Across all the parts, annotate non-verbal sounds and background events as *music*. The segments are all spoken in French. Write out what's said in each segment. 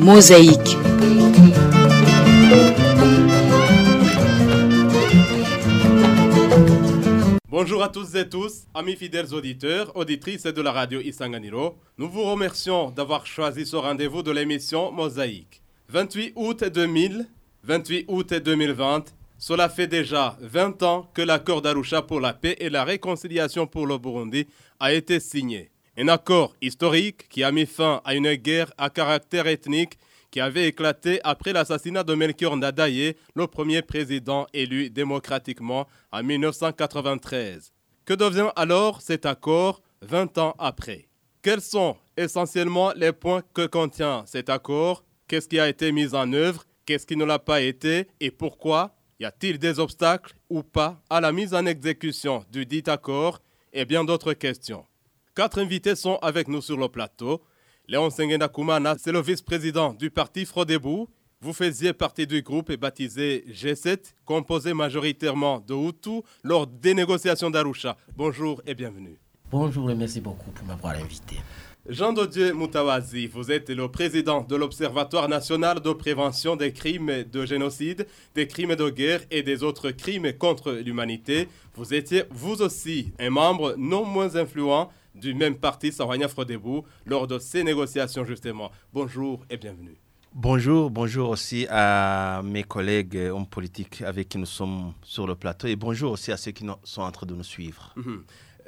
Mosaïque. Bonjour à tous et tous, amis fidèles auditeurs, auditrices de la radio Isanganiro. Nous vous remercions d'avoir choisi ce rendez-vous de l'émission Mosaïque. 28 août 2000, 28 août 2020, cela fait déjà 20 ans que l'accord d'Arusha pour la paix et la réconciliation pour le Burundi a été signé. Un accord historique qui a mis fin à une guerre à caractère ethnique qui avait éclaté après l'assassinat de Melchior Ndadaye, le premier président élu démocratiquement en 1993. Que devient alors cet accord 20 ans après? Quels sont essentiellement les points que contient cet accord? Qu'est-ce qui a été mis en œuvre? Qu'est-ce qui ne l'a pas été? Et pourquoi? Y a-t-il des obstacles ou pas à la mise en exécution du dit accord? Et bien d'autres questions. Quatre invités sont avec nous sur le plateau. Léon Sengenda Koumana, c'est le vice-président du parti Frodebou. Vous faisiez partie du groupe baptisé G7, composé majoritairement de Hutu lors des négociations d'Arusha. Bonjour et bienvenue. Bonjour et merci beaucoup pour m'avoir invité. Jean Dodieu Moutawazi, vous êtes le président de l'Observatoire national de prévention des crimes de génocide, des crimes de guerre et des autres crimes contre l'humanité. Vous étiez vous aussi un membre non moins influent du même parti, Sawanya Frodebou, lors de ces négociations justement. Bonjour et bienvenue. Bonjour, bonjour aussi à mes collègues hommes politiques avec qui nous sommes sur le plateau et bonjour aussi à ceux qui sont en train de nous suivre. Mm -hmm.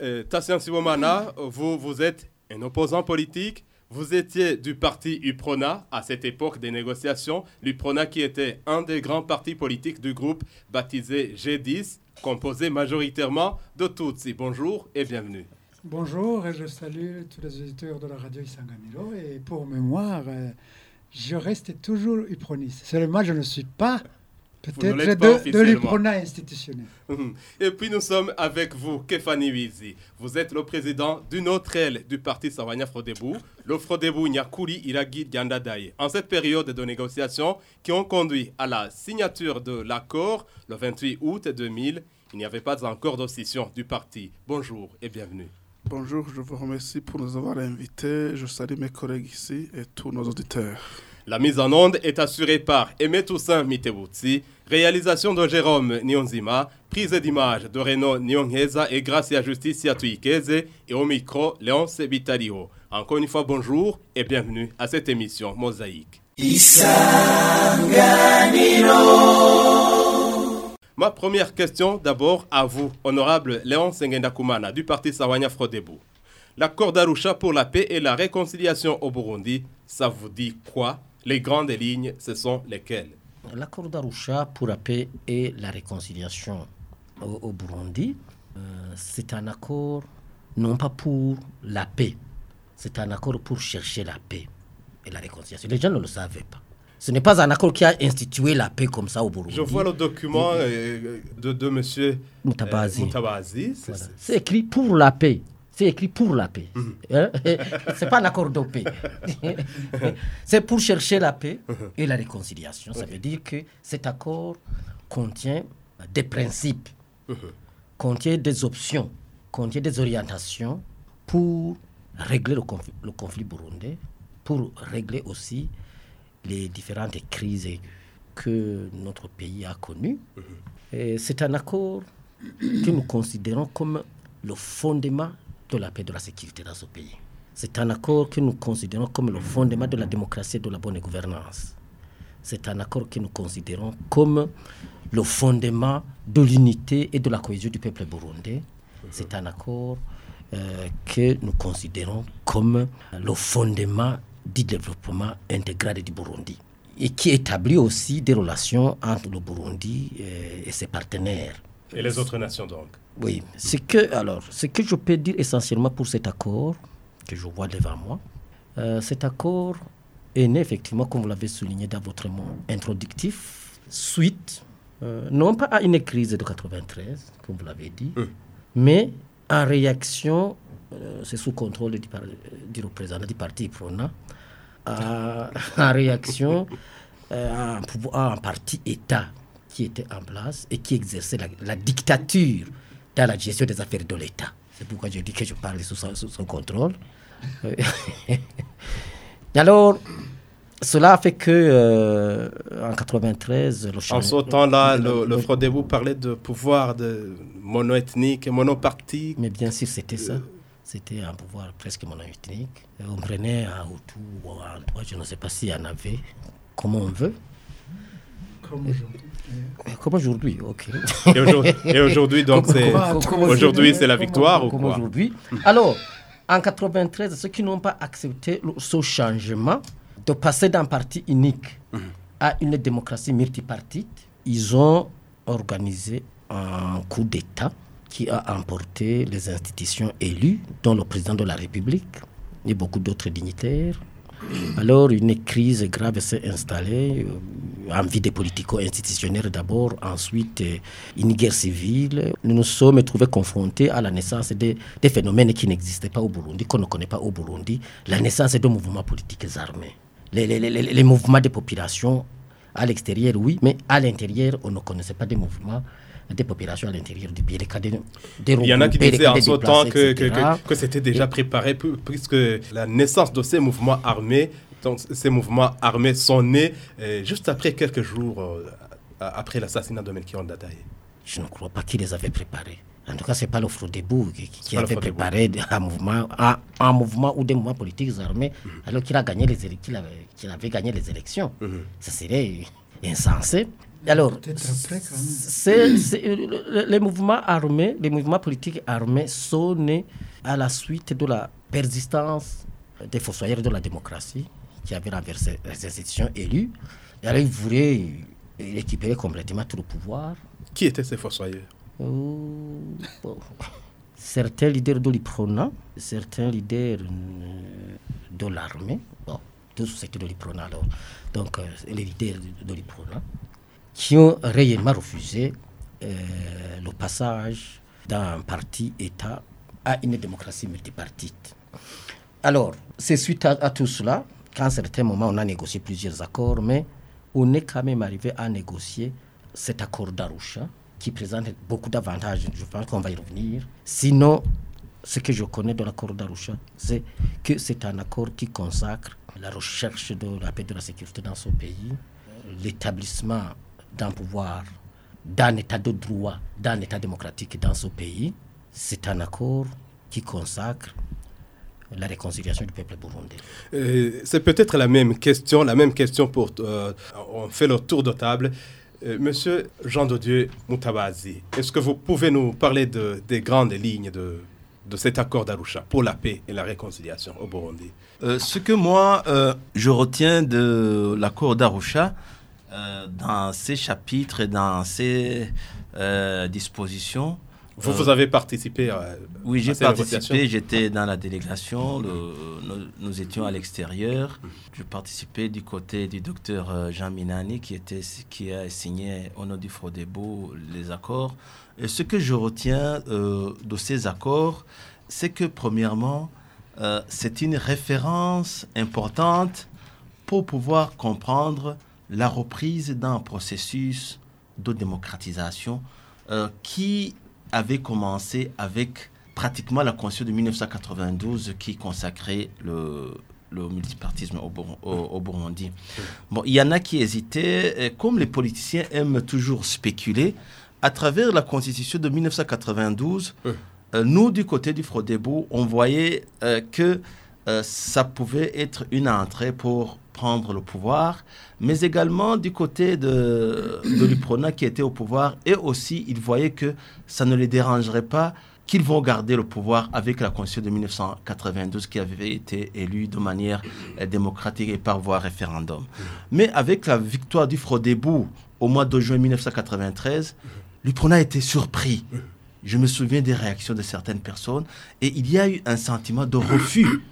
euh, Tassian Sibomana, vous, vous êtes un opposant politique. Vous étiez du parti UPRONA à cette époque des négociations. L'UPRONA qui était un des grands partis politiques du groupe baptisé G10, composé majoritairement de Tutsi. Bonjour et bienvenue. Bonjour et je salue tous les auditeurs de la radio Isanganiro. Et pour mémoire, euh, je reste toujours uproniste. Seulement, je ne suis pas peut-être de, de l'uprona institutionnel. *laughs* Et puis nous sommes avec vous, Kefani Wizi. Vous êtes le président d'une autre aile du parti Savania Frodebou, le Frodebou Nyakuri Iragi Diandadaye. En cette période de négociations qui ont conduit à la signature de l'accord le 28 août 2000, il n'y avait pas encore d'opposition du parti. Bonjour et bienvenue. Bonjour, je vous remercie pour nous avoir invités. Je salue mes collègues ici et tous nos auditeurs. La mise en onde est assurée par Aimé Toussaint Mitebutsi, réalisation de Jérôme Nyonzima, prise d'image de Renaud Nyongheza et Gracia Justicia Tuikeze et au micro Léonce Bitario. Encore une fois, bonjour et bienvenue à cette émission Mosaïque. Ma première question d'abord à vous, honorable Léon Sengendakumana du parti Sawanya Frodebou. L'accord d'Arusha pour la paix et la réconciliation au Burundi, ça vous dit quoi? Les grandes lignes, ce sont lesquelles? L'accord d'Arusha pour la paix et la réconciliation au, au Burundi, euh, c'est un accord non pas pour la paix, c'est un accord pour chercher la paix et la réconciliation. Les gens ne le savaient pas. Ce n'est pas un accord qui a institué la paix comme ça au Burundi. Je vois le document euh, de, de M. Moutabazi. Euh, Moutabazi. Voilà. C'est écrit pour la paix. C'est écrit pour la paix. Mm -hmm. *laughs* C'est pas un accord de paix. *laughs* C'est pour chercher la paix et la réconciliation. Ça veut dire que cet accord contient des principes, -hmm. contient des options, contient des orientations pour régler le conflit, le conflit burundais, pour régler aussi les différentes crises que notre pays a connues. -hmm. C'est un accord que nous considérons comme le fondement de la paix et de la sécurité dans ce pays. C'est un accord que nous considérons comme le fondement de la démocratie et de la bonne gouvernance. C'est un accord que nous considérons comme le fondement de l'unité et de la cohésion du peuple burundais. C'est un accord euh, que nous considérons comme le fondement du développement intégral du Burundi et qui établit aussi des relations entre le Burundi et, et ses partenaires. Et les autres nations donc oui, ce que, alors, ce que je peux dire essentiellement pour cet accord que je vois devant moi, euh, cet accord est né effectivement, comme vous l'avez souligné dans votre mot introductif, suite, euh, non pas à une crise de 93, comme vous l'avez dit, mmh. mais en réaction, euh, c'est sous contrôle du, du, représentant du parti Prona, *laughs* en réaction à à un parti État qui était en place et qui exerçait la, la dictature dans la gestion des affaires de l'État. C'est pourquoi je dis que je parle sous son, sous son contrôle. *laughs* Alors, cela a fait que euh, en 93, le En ce temps-là, le, le, Frodebo parlait de pouvoir de monoethnique, monoparti. Mais bien sûr, c'était ça. C'était un pouvoir presque monoethnique. On prenait un Hutu ou un je ne sais pas s'il y en avait, comme on veut. Comme aujourd'hui. Comme aujourd'hui, ok. Et aujourd'hui, donc, c'est aujourd'hui, c'est la victoire ou comme aujourd'hui. Alors, en 93, ceux qui n'ont pas accepté ce changement de passer d'un parti unique à une démocratie multipartite, ils ont organisé un coup d'État qui a emporté les institutions élues, dont le président de la République et beaucoup d'autres dignitaires. Alors, une crise grave s'est installée, euh, envie des politico-institutionnels d'abord, ensuite euh, une guerre civile. Nous nous sommes trouvés confrontés à la naissance des, phénomènes qui n'existaient pas au Burundi, qu'on ne connaît pas au Burundi, la naissance de mouvements politiques armés. Les, les, les, les mouvements des populations à l'extérieur, oui, mais à l'intérieur, on ne connaissait pas des mouvements des populations à l'intérieur du pays. Il y en a qui disaient en ce temps que, que, c'était déjà préparé, puisque la naissance de ces mouvements armés, donc ces mouvements armés sont nés euh, juste après quelques jours euh, après l'assassinat de Melchior Dataï. Je ne crois pas qu'ils les avaient préparés. En tout cas, ce n'est pas le Frodebou qui, qui avait préparé un mouvement, un, mouvement ou des mouvements politiques armés mhm. alors qu'il a gagné les qu'il avait, avait, gagné les élections. Mhm. Ça serait insensé. Alors, les mouvements armés, les mouvements politiques armés sont nés à la suite de la persistance des fossoyeurs de la démocratie qui avaient renversé les institutions élues. Et alors, ils voulaient récupérer complètement tout le pouvoir. Qui étaient ces fossoyeurs Certains leaders de l'IPRONA, certains leaders euh, de l'armée. Bon, tous c'était de l'IPRONA alors. Donc, euh, les leaders de l'IPRONA qui ont réellement refusé euh, le passage d'un parti-État à une démocratie multipartite. Alors, c'est suite à, tout cela qu'à un certain moment, on a négocié plusieurs accords, mais on est quand même arrivé à négocier cet accord d'Arusha qui présente beaucoup d'avantages. Je pense qu'on va y revenir. Sinon, ce que je connais de l'accord d'Arusha, c'est que c'est un accord qui consacre la recherche de la paix et de la sécurité dans ce pays, l'établissement d'un pouvoir, d'un état de droit, d'un état démocratique dans ce pays, c'est un accord qui consacre la réconciliation du peuple burundais. Euh, c'est peut-être la même question, la même question pour... Euh, on fait le tour de table. Euh, monsieur Jean de Dieu Moutabazi, est-ce que vous pouvez nous parler de, des grandes lignes de, de cet accord d'Arusha pour la paix et la réconciliation au Burundi? Ce que moi, je retiens de l'accord d'Arusha, euh, dans ces chapitres et dans ces euh, dispositions. Vous, vous avez participé à, Oui, j'ai participé, j'étais dans la délégation, nous, étions à l'extérieur. Je participais du côté du docteur euh, Jean Minani qui, était, qui a signé au nom du Frodebo les accords. Et ce que je retiens de ces accords, c'est que premièrement, c'est une référence importante pour pouvoir comprendre la reprise d'un processus de démocratisation euh, qui avait commencé avec pratiquement la Constitution de 1992 qui consacrait le, le multipartisme au, au, Burundi. Bon, il y en a qui hésitaient, comme les politiciens aiment toujours spéculer, à travers la Constitution de 1992, euh, nous, du côté du Frodebo, on voyait euh, que ça pouvait être une entrée pour prendre le pouvoir, mais également du côté de, l'UPRONA qui était au pouvoir, et aussi ils voyaient que ça ne les dérangerait pas qu'ils vont garder le pouvoir avec la Constitution de 1992 qui avait été élue de manière euh, démocratique et par voie référendum. Mais avec la victoire du Frodebou au mois de juin 1993, l'UPRONA était surpris. Je me souviens des réactions de certaines personnes et il y a eu un sentiment de refus,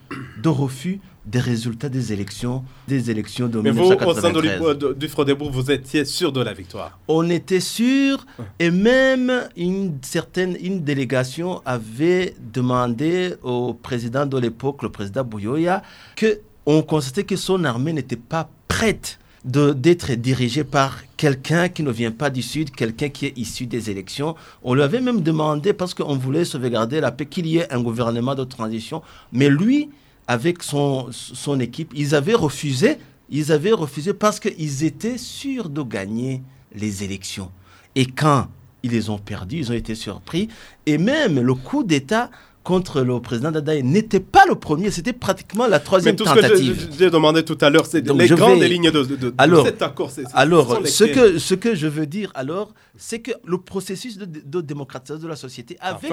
de refus des résultats des élections, des élections de Mais vous, au sein de, du Frodebourg, vous étiez sûr de la victoire? On était sûr, et même une certaine une délégation avait demandé au président de l'époque, le président Bouyoya, que on constatait que son armée n'était pas prête d'être dirigée par quelqu'un qui ne vient pas du Sud, quelqu'un qui est issu des élections. On lui avait même demandé, parce qu'on voulait sauvegarder la paix, qu'il y ait un gouvernement de transition. Mais lui, avec son, son équipe, ils avaient refusé ils avaient refusé parce qu'ils étaient sûrs de gagner les élections. Et quand ils les ont perdus, ils ont été surpris. Et même le coup d'État contre le président Dadaï n'était pas le premier, c'était pratiquement la troisième tentative. Ce que j'ai demandé tout à l'heure, c'est les grandes lignes de, alors, cet accord. alors, ce que, ce que je veux dire alors, c'est que le processus de, démocratisation de la société avait,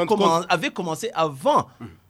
avait commencé avant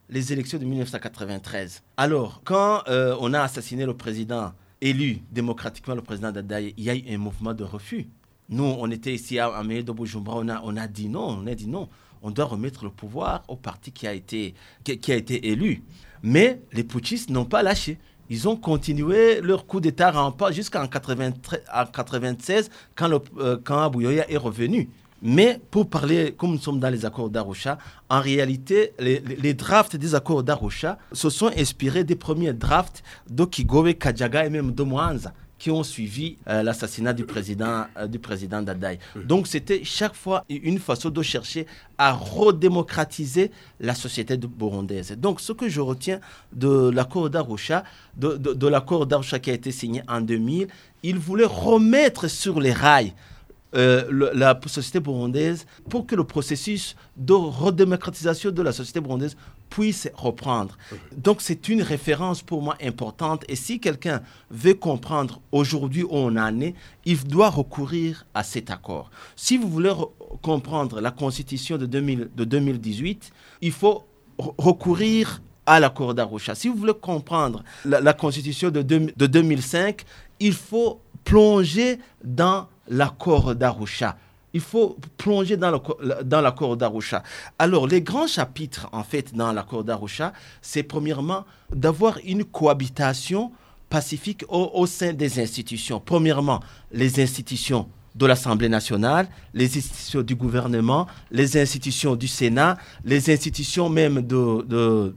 les élections de 1993. Alors, quand euh, on a assassiné le président élu démocratiquement, le président Dadaï, il y a eu un mouvement de refus. Nous, on était ici à, à de on a, on a dit non, on a dit non on doit remettre le pouvoir au parti qui a été, qui, a été élu. Mais les putschistes n'ont pas lâché. Ils ont continué leur coup d'État rampant jusqu'en 1996 quand, le, euh, est revenu. Mais pour parler, comme nous sommes dans les accords d'Arusha, en réalité, les, drafts des accords d'Arusha se sont inspirés des premiers drafts d'Okigowe, Kajaga et même de Mwanza qui ont suivi euh, l'assassinat du président, euh, du président Dadaï. Donc c'était chaque fois une façon de chercher à redémocratiser la société burundaise. Donc ce que je retiens de l'accord d'Arusha, de, de l'accord d'Arusha qui a été signé en 2000, il voulait remettre sur les rails euh, la société burundaise pour que le processus de redémocratisation de la société burundaise puisse reprendre. Donc c'est une référence pour moi importante et si quelqu'un veut comprendre aujourd'hui où on en est, il doit recourir à cet accord. Si vous voulez comprendre la constitution de, 2000, de 2018, il faut recourir à l'accord d'Arusha. Si vous voulez comprendre la, constitution de, de 2005, il faut plonger dans l'accord d'Arusha. Il faut plonger dans l'accord d'Arusha. Alors, les grands chapitres, en fait, dans l'accord d'Arusha, c'est premièrement d'avoir une cohabitation pacifique au sein des institutions. Premièrement, les institutions de l'Assemblée nationale, les institutions du gouvernement, les institutions du Sénat, les institutions même de,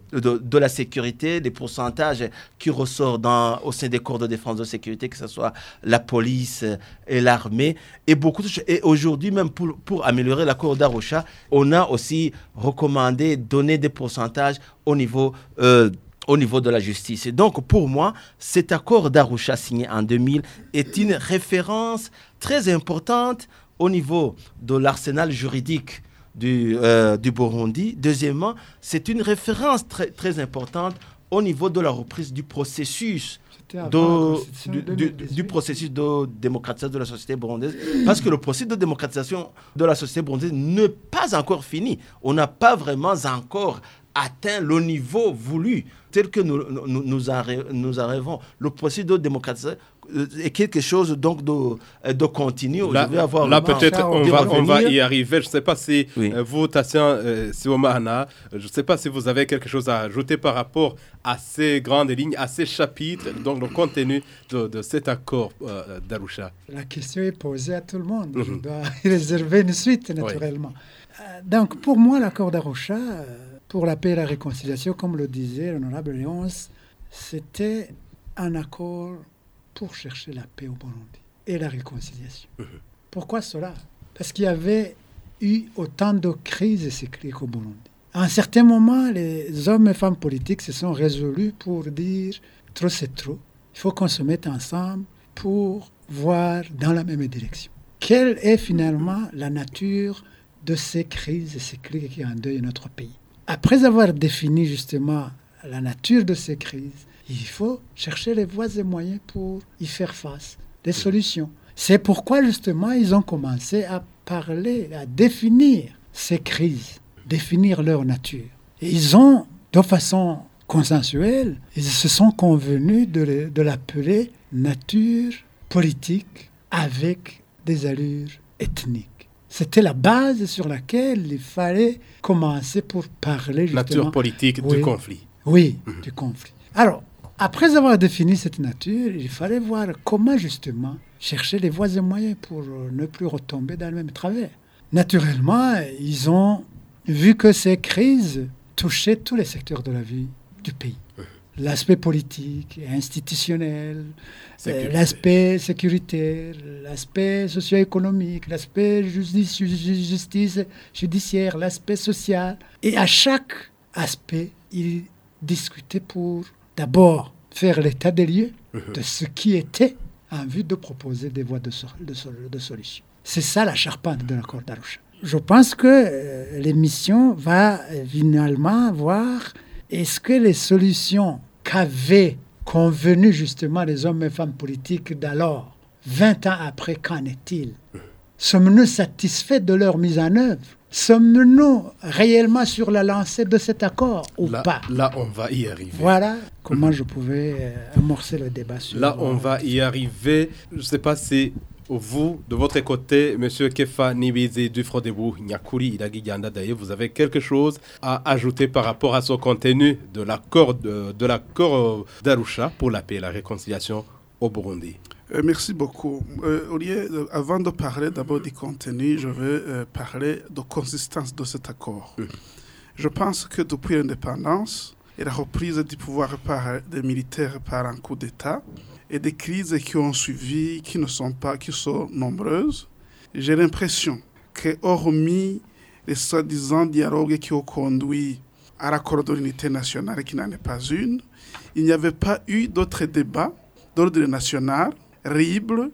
la sécurité, les pourcentages qui ressortent au sein des corps de défense de sécurité, que ce soit la police et l'armée, et beaucoup. Et aujourd'hui, même pour, pour améliorer l'accord d'Arusha, on a aussi recommandé donner des pourcentages au niveau... Euh, au niveau de la justice. Et donc, pour moi, cet accord d'Arusha signé en 2000 est une référence très importante au niveau de l'arsenal juridique du, euh, du Burundi. Deuxièmement, c'est une référence très, très importante au niveau de la reprise du processus de, du, processus de démocratisation de la société burundaise. Parce que le processus de démocratisation de la société burundaise n'est pas encore fini. On n'a pas vraiment encore atteint le niveau voulu tel que nous, nous, nous, arrivons. Le processus de démocratisation euh, est quelque chose donc de, euh, de continu. Là, avoir là peut-être on va, on va y arriver. Je ne sais pas si euh, vous, Tassien Siomana, je ne sais pas si vous avez quelque chose à ajouter par rapport à ces grandes lignes, à ces chapitres, donc le contenu de, de cet accord d'Arusha. La question est posée à tout le monde. Je mhm. dois *laughs* réserver une suite, naturellement. Donc pour moi, l'accord d'Arusha pour la paix et la réconciliation, comme le disait l'honorable Léonce, c'était un accord pour chercher la paix au Burundi et la réconciliation. Pourquoi cela? Parce qu'il y avait eu autant de crises et cycliques au Burundi. À un certain moment, les hommes et femmes politiques se sont résolus pour dire trop c'est trop. Il faut qu'on se mette ensemble pour voir dans la même direction. Quelle est finalement la nature de ces crises et cycliques qui endeuillent notre pays? Après avoir défini justement la nature de ces crises, il faut chercher les voies et moyens pour y faire face, des solutions. C'est pourquoi justement ils ont commencé à parler, à définir ces crises, définir leur nature. Et ils ont, de façon consensuelle, ils se sont convenus de l'appeler nature politique avec des allures ethniques. C'était la base sur laquelle il fallait commencer pour parler justement. Nature politique du conflit. Oui, mhm. du conflit. Alors, après avoir défini cette nature, il fallait voir comment justement chercher les voies et moyens pour ne plus retomber dans le même travers. Naturellement, ils ont vu que ces crises touchaient tous les secteurs de la vie du pays l'aspect politique, institutionnel, euh, l'aspect sécuritaire, l'aspect socio-économique, l'aspect justice, justice judiciaire, l'aspect social. Et à chaque aspect, il discutait pour d'abord faire l'état des lieux de ce qui était en vue de proposer des voies de, de, solution. C'est ça la charpente de l'accord d'Arusha. Je pense que euh, l'émission va finalement voir est-ce que les solutions qu'avaient convenues justement les hommes et femmes politiques d'alors, 20 ans après, qu'en est-il? Sommes-nous satisfaits de leur mise en œuvre? Sommes-nous réellement sur la lancée de cet accord ou pas? Là, on va y arriver. Voilà comment je pouvais euh, amorcer le débat sur Là, on va y arriver. Je ne sais pas si vous, de votre côté, Monsieur Kefa Nibizi du Frodebou Nyakuri Iragi d'ailleurs, vous avez quelque chose à ajouter par rapport à ce contenu de l'accord de, de l'accord euh, d'Arusha pour la paix et la réconciliation au Burundi? Euh, merci beaucoup. Euh, euh, avant de parler d'abord du contenu, je vais parler de consistance de cet accord. Je pense que depuis l'indépendance et la reprise du pouvoir par des militaires par un coup d'État et des crises qui ont suivi, qui ne sont pas, qui sont nombreuses, j'ai l'impression que hormis les soi-disant dialogues qui ont conduit à l'accord de l'unité nationale, qui n'en est pas une, il n'y avait pas eu d'autres débats d'ordre national RIBLE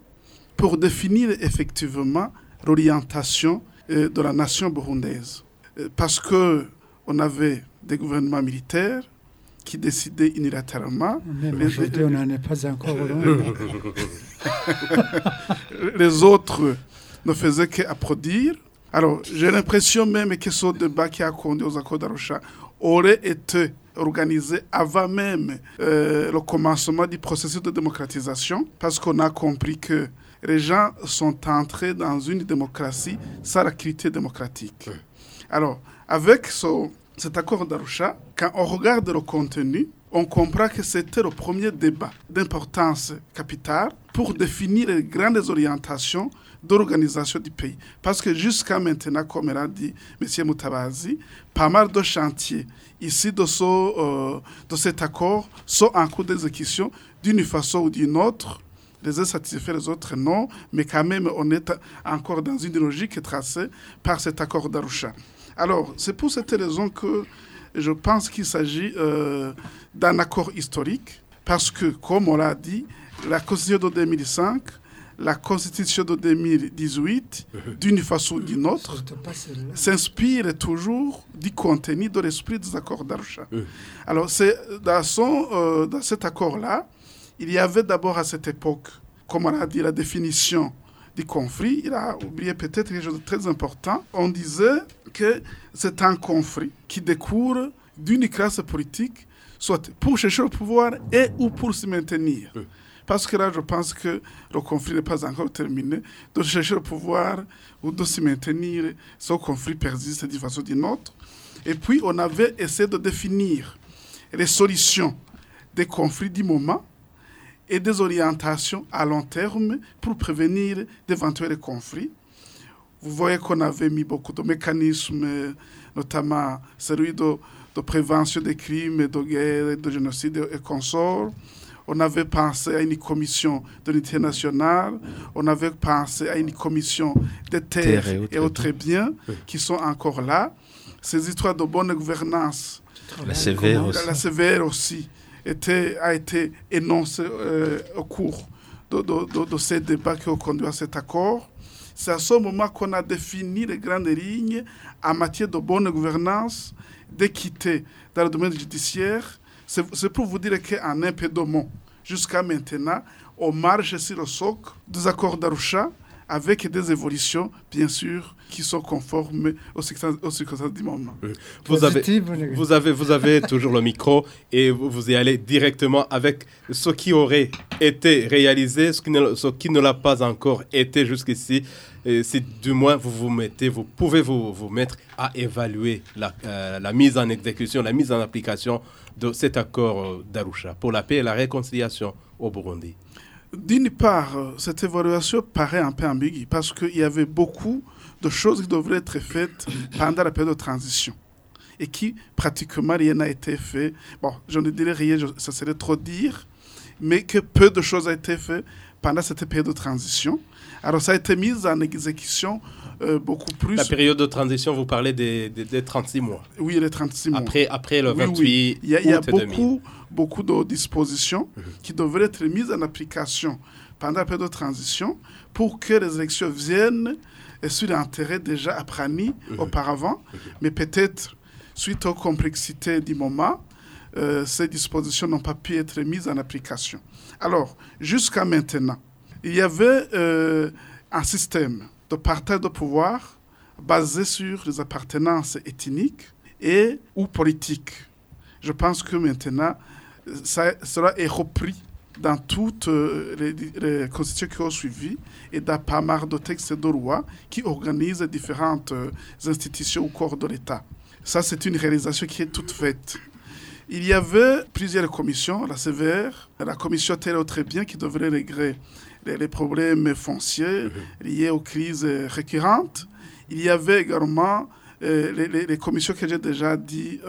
pour définir effectivement l'orientation euh, de la nation burundaise. Euh, parce qu'on avait des gouvernements militaires qui décidaient unilatéralement. aujourd'hui, on *laughs* n'en est pas encore loin. *laughs* les autres ne faisaient qu'applaudir. Alors, j'ai l'impression même que ce débat qui a conduit aux accords d'Arusha aurait été organisé avant même euh, le commencement du processus de démocratisation, parce qu'on a compris que les gens sont entrés dans une démocratie sans la critique démocratique. Alors, avec cet accord d'Arusha, quand on regarde le contenu, on comprend que c'était le premier débat d'importance capitale pour définir les grandes orientations d'organisation du pays. Parce que jusqu'à maintenant, comme l'a dit M. Moutabazi, pas mal de chantiers ici de, euh, de cet accord sont en cours d'exécution d'une façon ou d'une autre. Les uns satisfaits, les autres non, mais quand même, on est encore dans une logique tracée par cet accord d'Arusha. Alors, c'est pour cette raison que je pense qu'il s'agit euh, d'un accord historique, parce que, comme on l'a dit, la Constitution de 2005 la Constitution de 2018, d'une façon ou d'une autre, s'inspire toujours du contenu de l'esprit des accords d'Arusha. Alors, c'est dans, euh, dans cet accord-là, il y avait d'abord à cette époque, comme on a dit, la définition du conflit. Il a oublié peut-être quelque chose de très important. On disait que c'est un conflit qui découle d'une classe politique, soit pour chercher le pouvoir et ou pour se maintenir. Parce que là, je pense que le conflit n'est pas encore terminé. De chercher le pouvoir ou de se maintenir, ce conflit persiste d'une façon ou d'une autre. Et puis, on avait essayé de définir les solutions des conflits du moment et des orientations à long terme pour prévenir d'éventuels conflits. Vous voyez qu'on avait mis beaucoup de mécanismes, notamment celui de, de prévention des crimes, de guerre, de génocide et consorts. On avait pensé à une commission de l'unité nationale, on avait pensé à une commission des terres et autres biens. qui sont encore là. Ces histoires de bonne gouvernance, la sévère aussi, la sévère aussi a été énoncée euh, au cours de, ces débats qui ont conduit à cet accord. C'est à ce moment qu'on a défini les grandes lignes en matière de bonne gouvernance, d'équité dans le domaine judiciaire, c'est pour vous dire qu'en un peu jusqu'à maintenant, on marche sur le socle des accords d'Arusha avec des évolutions, bien sûr, qui sont conformes aux circonstances du moment. Vous avez, vous, avez, vous *laughs* avez toujours le micro et vous, vous y allez directement avec ce qui aurait été réalisé, ce qui ne, ce qui ne l'a pas encore été jusqu'ici. Si du moins vous vous mettez, vous pouvez vous, vous mettre à évaluer la, euh, la mise en exécution, la mise en application de cet accord euh, d'Arusha pour la paix et la réconciliation au Burundi D'une part, euh, cette évaluation paraît un peu ambiguë parce qu'il y avait beaucoup de choses qui devraient être faites pendant la période de transition et qui pratiquement rien n'a été fait. Bon, je ne dirais rien, ça serait trop dire. mais que peu de choses ont été faites pendant cette période de transition. Alors ça a été mis en exécution euh, beaucoup plus. La période de transition, vous parlez des, des, 36 mois. Oui, les 36 mois. Après, après le 28 oui, Il y a, il y a beaucoup, beaucoup de dispositions mhm. qui devraient être mises en application pendant la période de transition pour que les élections viennent sur l'intérêt déjà appris mhm. auparavant, mais peut-être suite aux complexités du moment, euh, ces dispositions n'ont pas pu être mises en application. Alors, jusqu'à maintenant, il y avait euh, un système de partage de pouvoir basé sur les appartenances ethniques et ou politiques. Je pense que maintenant, ça, cela est repris dans toutes euh, les, constitutions qui ont suivi et dans pas mal de textes de loi qui organisent différentes euh, institutions ou corps de l'État. Ça, c'est une réalisation qui est toute faite. Il y avait plusieurs commissions, la CVR, la commission Terre très bien qui devrait régler les, problèmes fonciers mhm. liés aux crises récurrentes. Il y avait également euh, les, commissions que j'ai déjà dit,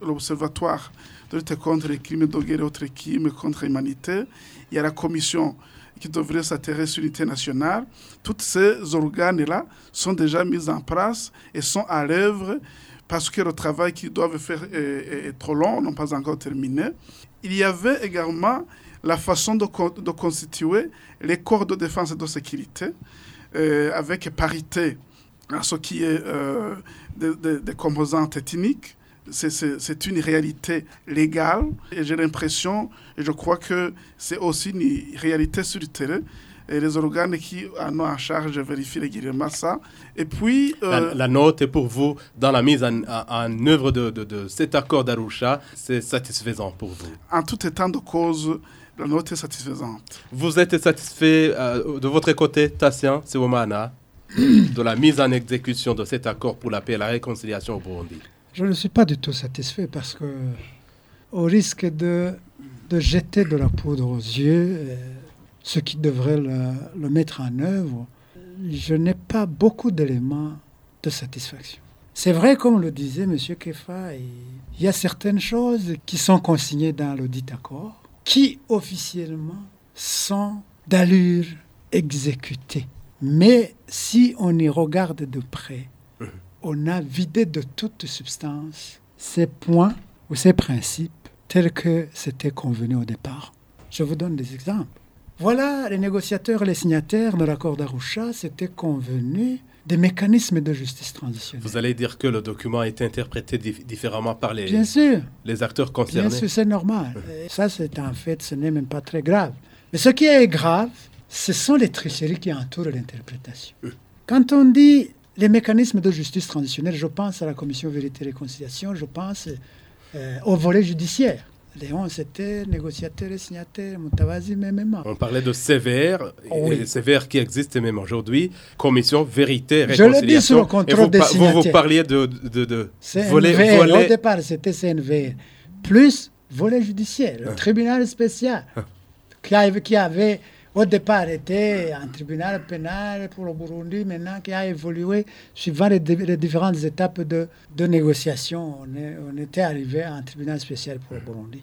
l'Observatoire de lutte contre les crimes de guerre et autres crimes contre l'humanité. Il y a la commission qui devrait s'intéresser sur l'unité nationale. Tous ces organes-là sont déjà mis en place et sont à l'œuvre parce que le travail qu'ils doivent faire est, trop long, n'ont pas encore terminé. Il y avait également la façon de, constituer les corps de défense et de sécurité euh, avec parité à ce qui est euh, des composantes ethniques c'est une réalité légale et j'ai l'impression, et je crois que c'est aussi une réalité sur le terrain. Et les organes qui en ont en charge vérifient régulièrement ça. Et puis. Euh, la, note est pour vous, dans la mise en, œuvre de, cet accord d'Arusha, c'est satisfaisant pour vous? En tout état de cause, la note est satisfaisante. Vous êtes satisfait euh, de votre côté, Tassien Sewomana, de la mise en exécution de cet accord pour la paix et la réconciliation au Burundi? Je ne suis pas du tout satisfait parce que, au risque de, jeter de la poudre aux yeux, euh, ce qui devrait le, mettre en œuvre, je n'ai pas beaucoup d'éléments de satisfaction. C'est vrai, comme le disait M. Kefa, il y a certaines choses qui sont consignées dans le dit accord, qui officiellement sont d'allure exécutées. Mais si on y regarde de près, on a vidé de toute substance ces points ou ces principes tels que c'était convenu au départ. Je vous donne des exemples. Voilà, les négociateurs et les signataires de l'accord d'Arusha s'étaient convenus des mécanismes de justice transitionnelle. Vous allez dire que le document a été interprété différemment par les, Bien sûr. les acteurs concernés Bien sûr, c'est normal. Ça, c'est en fait, ce n'est même pas très grave. Mais ce qui est grave, ce sont les tricheries qui entourent l'interprétation. Quand on dit les mécanismes de justice transitionnelle, je pense à la commission vérité et réconciliation, je pense euh, au volet judiciaire. Léon, c'était négociateur et signataire, Moutavazi, même On parlait de sévère, et sévère qui existe même aujourd'hui, commission vérité et réconciliation. Je le dis sur le contrôle vous, des signataires. Vous, parliez de, de, de volet, volet... Au départ, c'était CNVR, plus volet judiciaire, le ah. tribunal spécial, ah. qui avait, qui avait au départ était un tribunal pénal pour le Burundi, maintenant qui a évolué suivant les, différentes étapes de, négociation. On, était arrivé à un tribunal spécial pour le Burundi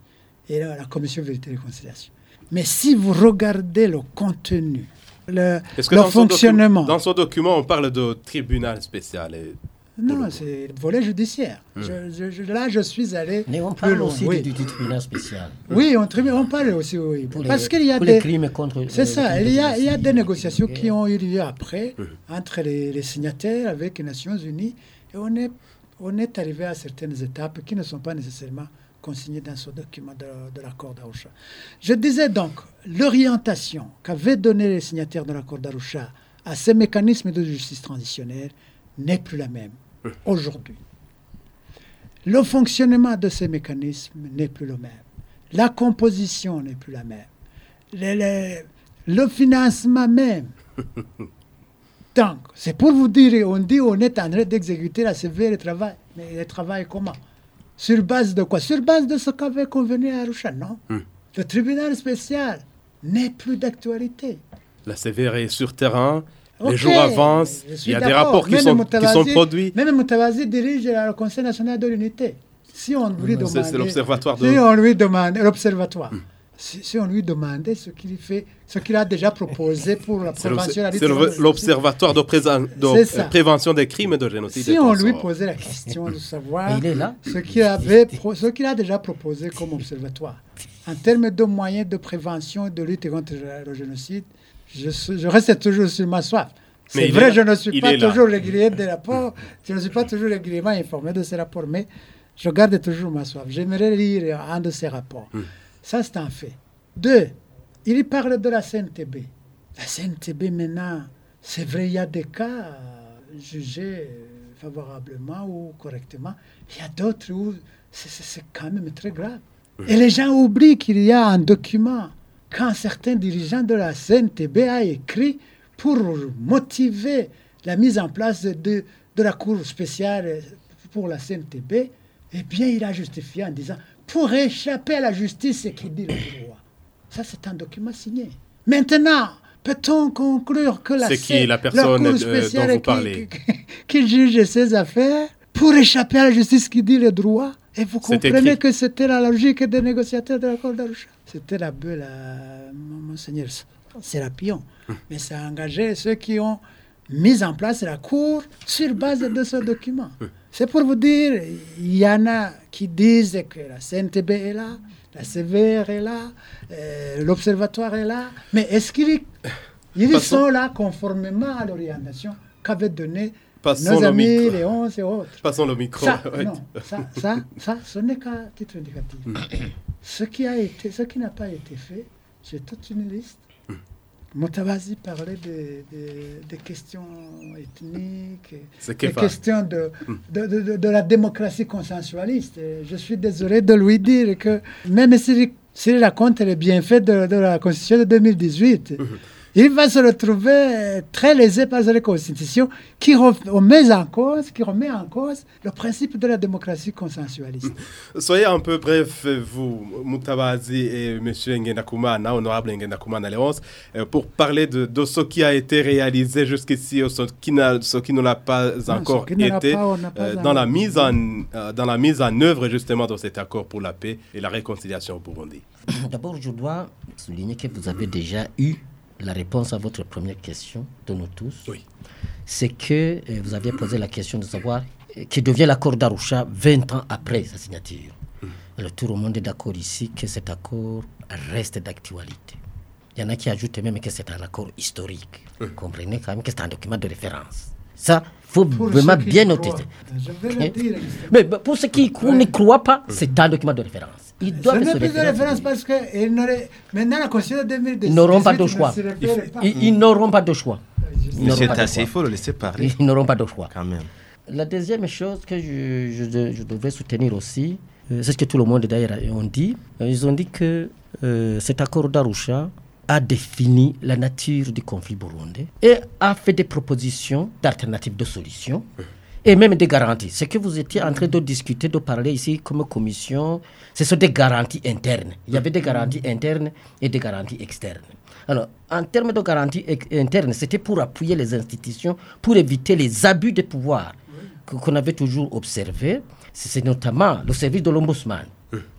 et la, commission vérité et réconciliation. Mais si vous regardez le contenu, le, fonctionnement. dans ce document, on parle de tribunal spécial. Non, c'est le volet judiciaire. Hmm. là, je suis allé. Mais on parle aussi du, tribunal spécial. Oui, on, on parle aussi, oui. Parce qu'il y a des. crimes contre. C'est ça, il y, a, il y a des négociations qui ont eu lieu après, hmm. entre les, signataires avec les Nations Unies, et on est, on est arrivé à certaines étapes qui ne sont pas nécessairement consignées dans ce document de, de l'accord d'Arusha. Je disais donc, l'orientation qu'avaient donné les signataires de l'accord d'Arusha à ces mécanismes de justice transitionnelle n'est plus la même aujourd'hui. Le fonctionnement de ces mécanismes n'est plus le même. La composition n'est plus la même. Le, financement même. *laughs* Donc, c'est pour vous dire, on dit on est en train d'exécuter la sévère travail. Mais le travail comment? Sur base de quoi? Sur base de ce qu'avait convenu à Arusha, non? Hmm. Le tribunal spécial n'est plus d'actualité. La sévère est sur terrain, les jours avancent, il y a des rapports qui sont, qui sont, produits. Même Moutawazi dirige le Conseil national de l'unité. Si on lui demande. C'est l'observatoire Si on lui demande. L'observatoire. Si, on lui demandait ce qu'il fait, ce qu'il a déjà proposé pour la *laughs* prévention C'est l'Observatoire de, de prévention des crimes et de génocide. Si on lui posait la question de savoir ce qu'il avait, ce qu'il a déjà proposé comme observatoire, en termes de moyens de prévention et de lutte contre le génocide, je, je reste toujours sur ma soif. C'est vrai, je ne suis pas toujours régulier des rapports, je ne suis pas toujours régulièrement informé de ces rapports, mais je garde toujours ma soif. J'aimerais lire un de ces rapports. Hmm. Ça, c'est un fait. Deux, il parle de la CNTB. La CNTB, maintenant, c'est vrai, il y a des cas jugés favorablement ou correctement. Il y a d'autres où c'est quand même très grave. Et les gens oublient qu'il y a un document quand certains dirigeants de la CNTB a écrit pour motiver la mise en place de, de la Cour spéciale pour la CNTB, eh bien, il a justifié en disant pour échapper à la justice, qui dit le droit. Ça, c'est un document signé. Maintenant, peut-on conclure que la, qui, la, personne Cour spéciale dont vous parlez qui, juge ces affaires pour échapper à la justice qui dit le droit? Et vous comprenez que c'était la logique des négociateurs de l'accord d'Arusha. C'était la bulle à Monseigneur Sérapion. Mais ça a engagé ceux qui ont mis en place la Cour sur base de ce document. C'est pour vous dire, il y en a qui disent que la CNTB est là, la CVR est là, euh, l'Observatoire est là, mais est-ce qu'ils ils sont là conformément à l'orientation qu'avaient donné nos amis les 11 et autres Passons le micro. Ça, non, ça, ça, ça, ce n'est qu'à titre indicatif. Hmm. ce qui a été, ce qui n'a pas été fait, j'ai toute une liste Moutabazi parlait des, questions ethniques, des questions de, de, de, la démocratie consensualiste. je suis désolé de lui dire que même s'il raconte les bienfaits de, la Constitution de 2018, il va se retrouver très lésé par cette constitution qui remet en cause, qui remet en cause le principe de la démocratie consensualiste. Soyez un peu bref, vous, Moutabazi et M. Ngendakoumana, honorable Ngendakoumana Léonce, euh, pour parler de, de, ce qui a été réalisé jusqu'ici, ce qui, ce qui ne l'a pas encore été euh, dans, la mise en, euh, dans la mise en œuvre justement de cet accord pour la paix et la réconciliation au Burundi. *coughs* D'abord, je dois souligner que vous avez déjà eu la réponse à votre première question de nous tous, c'est que euh, vous aviez posé la question de savoir euh, qui devient l'accord d'Arusha 20 ans après sa signature. Le tout le monde est d'accord ici que cet accord reste d'actualité. Il y en a qui ajoutent même que c'est un accord historique. Vous comprenez quand même que c'est un document de référence. Ça, il faut vraiment bien noter. Mais pour ceux qui ne croient pas, c'est un document de référence. Ils doivent Ce n'est plus de référence parce que maintenant la Constitution de 2018 ils n'auront pas de choix. Ils, n'auront pas de choix. C'est assez, il faut le laisser parler. Ils n'auront pas de choix. Quand même. La deuxième chose que je, je, devais soutenir aussi, euh, c'est ce que tout le monde d'ailleurs a dit. Euh, ils ont dit que euh, cet accord d'Arusha a défini la nature du conflit burundais et a fait des propositions d'alternatives de solutions et même des garanties. Ce que vous étiez en train de discuter, de parler ici comme commission, ce sont des garanties internes. Il y avait des garanties internes et des garanties externes. Alors, en termes de garanties internes, c'était pour appuyer les institutions, pour éviter les abus de pouvoir qu'on avait toujours observés. C'est notamment le service de l'ombudsman.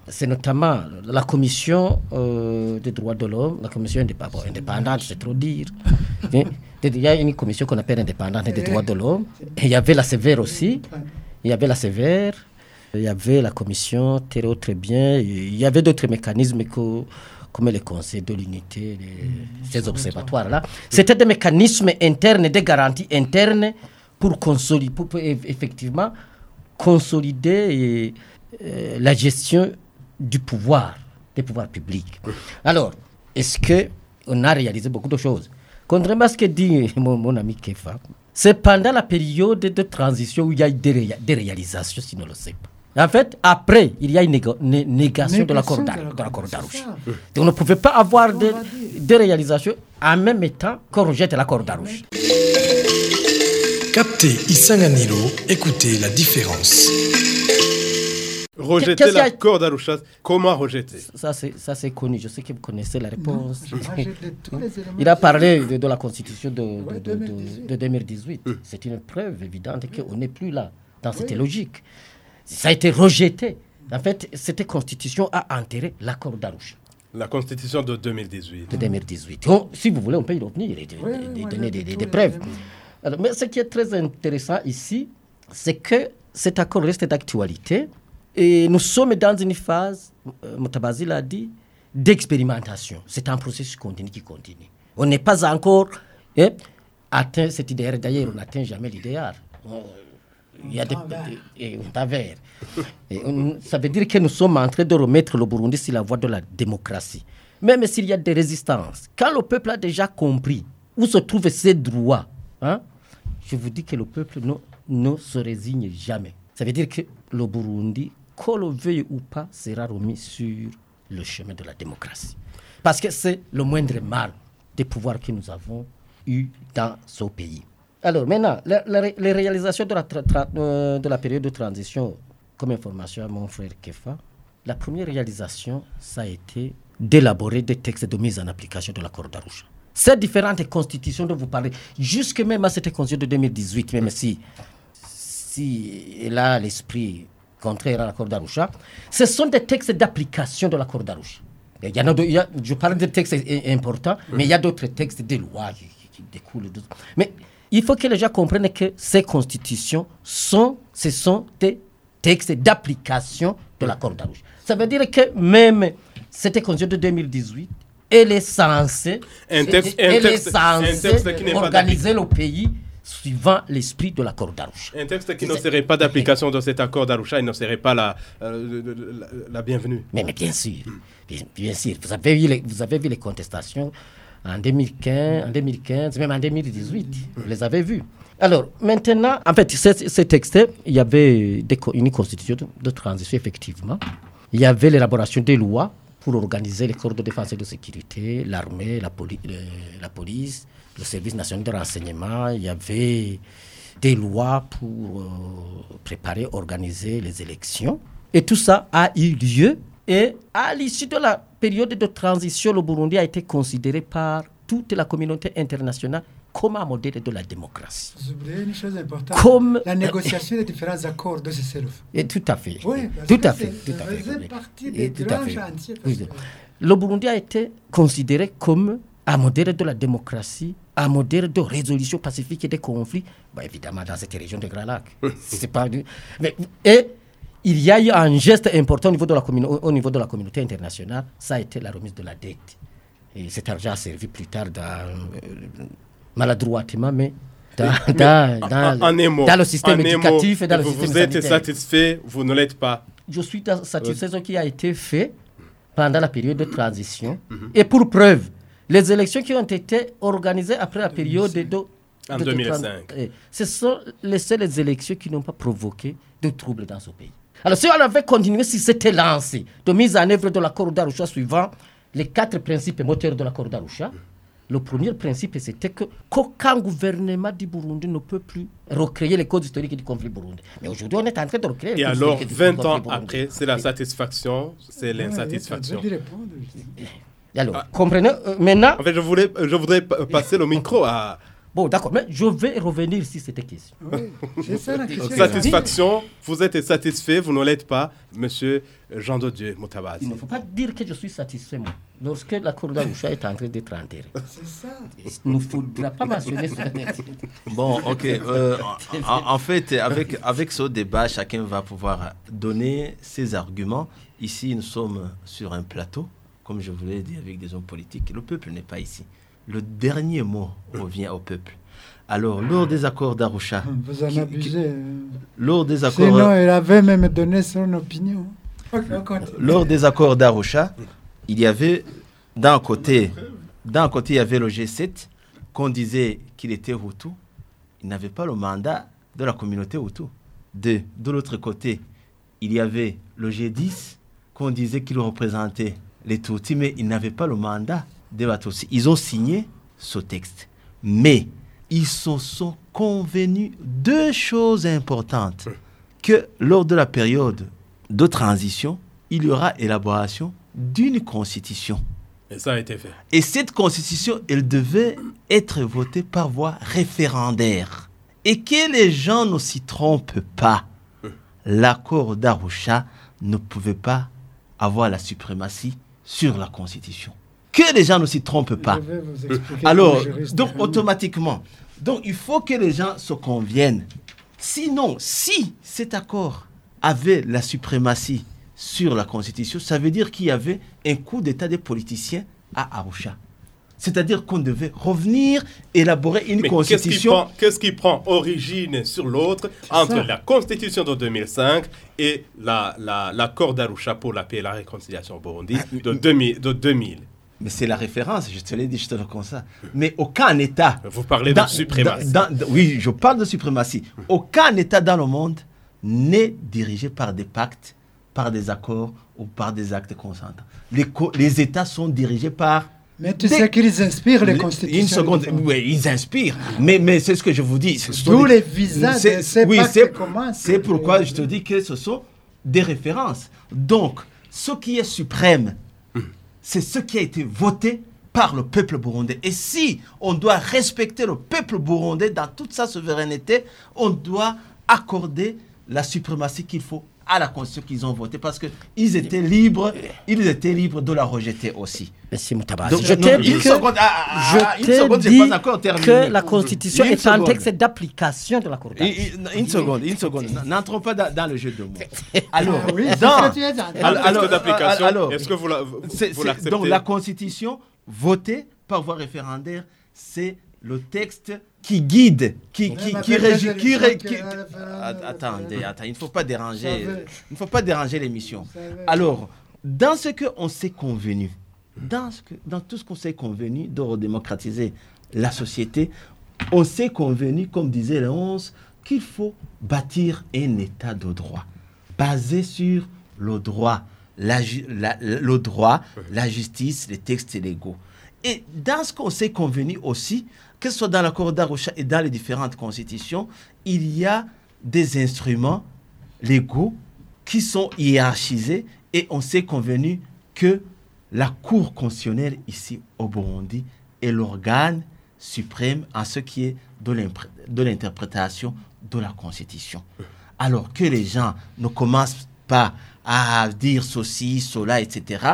C'est notamment la commission euh, des droits de l'homme, la commission indépendante, c'est trop dire. *laughs* Hein? Il y a une commission qu'on appelle indépendante des droits de l'homme. Il y avait la sévère aussi. Il y avait la sévère. Il y avait la commission très, très bien. Il y avait d'autres mécanismes que, comme les conseils de l'unité, ces observatoires-là. C'était des mécanismes internes, des garanties internes pour, consolider, pour effectivement consolider euh, la gestion du pouvoir, des pouvoirs publics. Alors, est-ce qu'on a réalisé beaucoup de choses? Contrairement à ce que dit mon, ami Kefa, c'est pendant la période de transition où il y a eu des, réalisations, si on le sait pas. En fait, après, il y a une négation de l'accord. Donc, on ne pouvait pas avoir des réalisations en même temps qu'on rejette l'accord d'Arusha. Captez Isanganiro, écoutez la différence. Rejeter l'accord d'Arusha, comment rejeter? Ça, c'est connu. Je sais que vous connaissez la réponse. *laughs* Il a parlé de, la constitution de, de, 2018. Hum. C'est une preuve évidente qu'on n'est plus là, dans cette logique. Ça a été rejeté. En fait, cette constitution a enterré l'accord d'Arusha. La constitution de 2018. De 2018. si vous voulez, on peut y revenir et donner des, preuves. mais ce qui est très intéressant ici, c'est que cet accord reste d'actualité et nous sommes dans une phase, euh, Moutabazi l'a dit, d'expérimentation. C'est un processus continu qui continue. On n'est pas encore hein, atteint cet idéal. D'ailleurs, on n'atteint jamais l'idéal. Il y a des, et ça veut dire que nous sommes en train de remettre le Burundi sur la voie de la démocratie. Même s'il y a des résistances, quand le peuple a déjà compris où se trouvent ses droits, hein, je vous dis que le peuple ne, ne se résigne jamais. Ça veut dire que le Burundi, qu'on le veuille ou pas, sera remis sur le chemin de la démocratie. Parce que c'est le moindre mal des pouvoirs que nous avons eu dans ce pays. Alors maintenant, les réalisations de la, euh, de la période de transition, comme information à mon frère Kefa, la première réalisation, ça a été d'élaborer des textes de mise en application de l'accord d'Arusha. Ces différentes constitutions dont vous parlez, jusque même à cette constitution de 2018, même si, si elle l'esprit contraire à l'accord d'Arusha, ce sont des textes d'application de l'accord d'Arusha. Il y en a, je parle de textes importants, mais il y a d'autres textes de lois qui, qui découlent. De, mais il faut que les gens comprennent que ces constitutions sont, ce sont des textes d'application de l'accord d'Arusha. Ça veut dire que même cette constitution de 2018, elle est censée, organiser le pays suivant l'esprit de l'accord d'Arusha. Un texte qui ne serait pas d'application de cet accord d'Arusha, il ne serait pas la, euh, la, bienvenue. Mais, bien sûr, bien, sûr. Vous avez, vu les, vous avez vu les contestations en 2015, en 2015, même en 2018. Vous les avez vus. Alors, maintenant, en fait, ces textes, il y avait des, une constitution de, transition, effectivement. Il y avait l'élaboration des lois pour organiser les corps de défense et de sécurité, l'armée, la, la police, le service national de renseignement. Il y avait des lois pour euh, préparer, organiser les élections. Et tout ça a eu lieu et à l'issue de la période de transition, le Burundi a été considéré par toute la communauté internationale comme un modèle de la démocratie. Vous oubliez une chose importante, comme la négociation des différents accords de Et tout à fait. Oui, tout à fait. Tout à fait. Partie des tout à fait. Le Burundi a été considéré comme un modèle de la démocratie, un modèle de résolution pacifique des conflits, bah, évidemment dans cette région de Grand Lac. *laughs* C'est pas mais, et il y a eu un geste important au niveau, de la au niveau de la communauté internationale, ça a été la remise de la dette. Et cet argent a servi plus tard dans, euh, maladroitement, mais dans, dans, le système éducatif et dans le système Vous êtes satisfait, vous ne l'êtes pas Je suis satisfait de ce qui a été fait pendant la période de transition. Mhm. Et pour preuve, les élections qui ont été organisées après la période de... En 2005. ce sont les seules élections qui n'ont pas provoqué de troubles dans ce pays. Alors si on avait continué si c'était lancé de mise en œuvre de l'accord d'Arusha suivant les quatre principes moteurs de l'accord d'Arusha, le premier principe, c'était que qu'aucun gouvernement du Burundi ne peut plus recréer les codes historiques du conflit Burundi. Mais aujourd'hui, on est en train de recréer. Et alors, 20 ans après, c'est la satisfaction, c'est l'insatisfaction. Alors, comprenez, euh, maintenant... En fait, je, voulais, je voudrais passer le micro à, Bon, d'accord, mais je vais revenir si c'était question. Oui, c'est ça la question. Satisfaction, vous êtes satisfait, vous ne l'êtes pas, monsieur Jean Dodieu Moutabaz. Il ne faut pas dire que je suis satisfait, moi, lorsque la Cour d'Arusha est en train d'être enterrée. C'est ça. Il ne faudra pas mentionner ça. Bon, ok. Euh, en, fait, avec, avec ce débat, chacun va pouvoir donner ses arguments. Ici, nous sommes sur un plateau, comme je vous l'ai dit, avec des hommes politiques. Le peuple n'est pas ici le dernier mot revient au peuple. Alors, lors des accords d'Arusha. Vous en abusez. Hein. Lors des accords. Sinon, il avait même donné son opinion. lors des accords d'Arusha, il y avait d'un côté, d'un côté, il y avait le G7 qu'on disait qu'il était Hutu. Il n'avait pas le mandat de la communauté Hutu. De, de l'autre côté, il y avait le G10 qu'on disait qu'il représentait les Tutsis, mais il n'avait pas le mandat ils ont signé ce texte. Mais ils se sont convenus deux choses importantes. Que lors de la période de transition, il y aura élaboration d'une constitution. Et ça a été fait. Et cette constitution, elle devait être votée par voie référendaire. Et que les gens ne s'y trompent pas. L'accord d'Arusha ne pouvait pas avoir la suprématie sur la Constitution. Que les gens ne s'y trompent pas. Alors, donc automatiquement, donc il faut que les gens se conviennent. Sinon, si cet accord avait la suprématie sur la Constitution, ça veut dire qu'il y avait un coup d'État des politiciens à Arusha. C'est-à-dire qu'on devait revenir élaborer une constitution. Qu'est-ce qui, prend origine sur l'autre entre la constitution de 2005 et l'accord la, d'Arusha pour la paix et la réconciliation au Burundi ah, de, 2000, de 2000 mais c'est la référence, je te l'ai dit, je te le comme ça. Mais aucun État. Vous parlez de suprématie. oui, je parle de suprématie. Aucun État dans le monde n'est dirigé par des pactes, par des accords ou par des actes consentants. Les, les États sont dirigés par mais tu sais qu'ils inspirent les constitutions. Une seconde, oui, ils inspirent. Mais, mais c'est ce que je vous dis. Tous les visas de ces oui, C'est pourquoi je te dis que ce sont des références. Donc, ce qui est suprême, c'est ce qui a été voté par le peuple burundais. Et si on doit respecter le peuple burundais dans toute sa souveraineté, on doit accorder la suprématie qu'il faut à la Constitution qu'ils ont votée parce qu'ils étaient libres, ils étaient libres de la rejeter aussi. Merci Moutaba. Je t'ai dit que, ah, je dit que la Constitution est un texte d'application de la Cour Une seconde, une seconde. N'entrons pas dans, le jeu de mots. *laughs* Alors, oui, alors, d'application, est-ce que vous l'acceptez? Donc la Constitution votée par voie référendaire, c'est le texte qui guide, qui, qui, qui, régit, qui, Attendez, attendez, il ne faut pas déranger, il ne faut pas déranger l'émission. Alors, dans ce qu'on s'est convenu, dans, ce que, dans tout ce qu'on s'est convenu de redémocratiser la société, on s'est convenu, comme disait Léonce, qu'il faut bâtir un état de droit basé sur le droit, la, le droit, la justice, les textes légaux. Et dans ce qu'on s'est convenu aussi, que ce soit dans l'accord d'Arusha et dans les différentes constitutions, il y a des instruments légaux qui sont hiérarchisés et on s'est convenu que la Cour constitutionnelle ici au Burundi est l'organe suprême en ce qui est de l'interprétation de la Constitution. Alors que les gens ne commencent pas à dire ceci, cela, etc.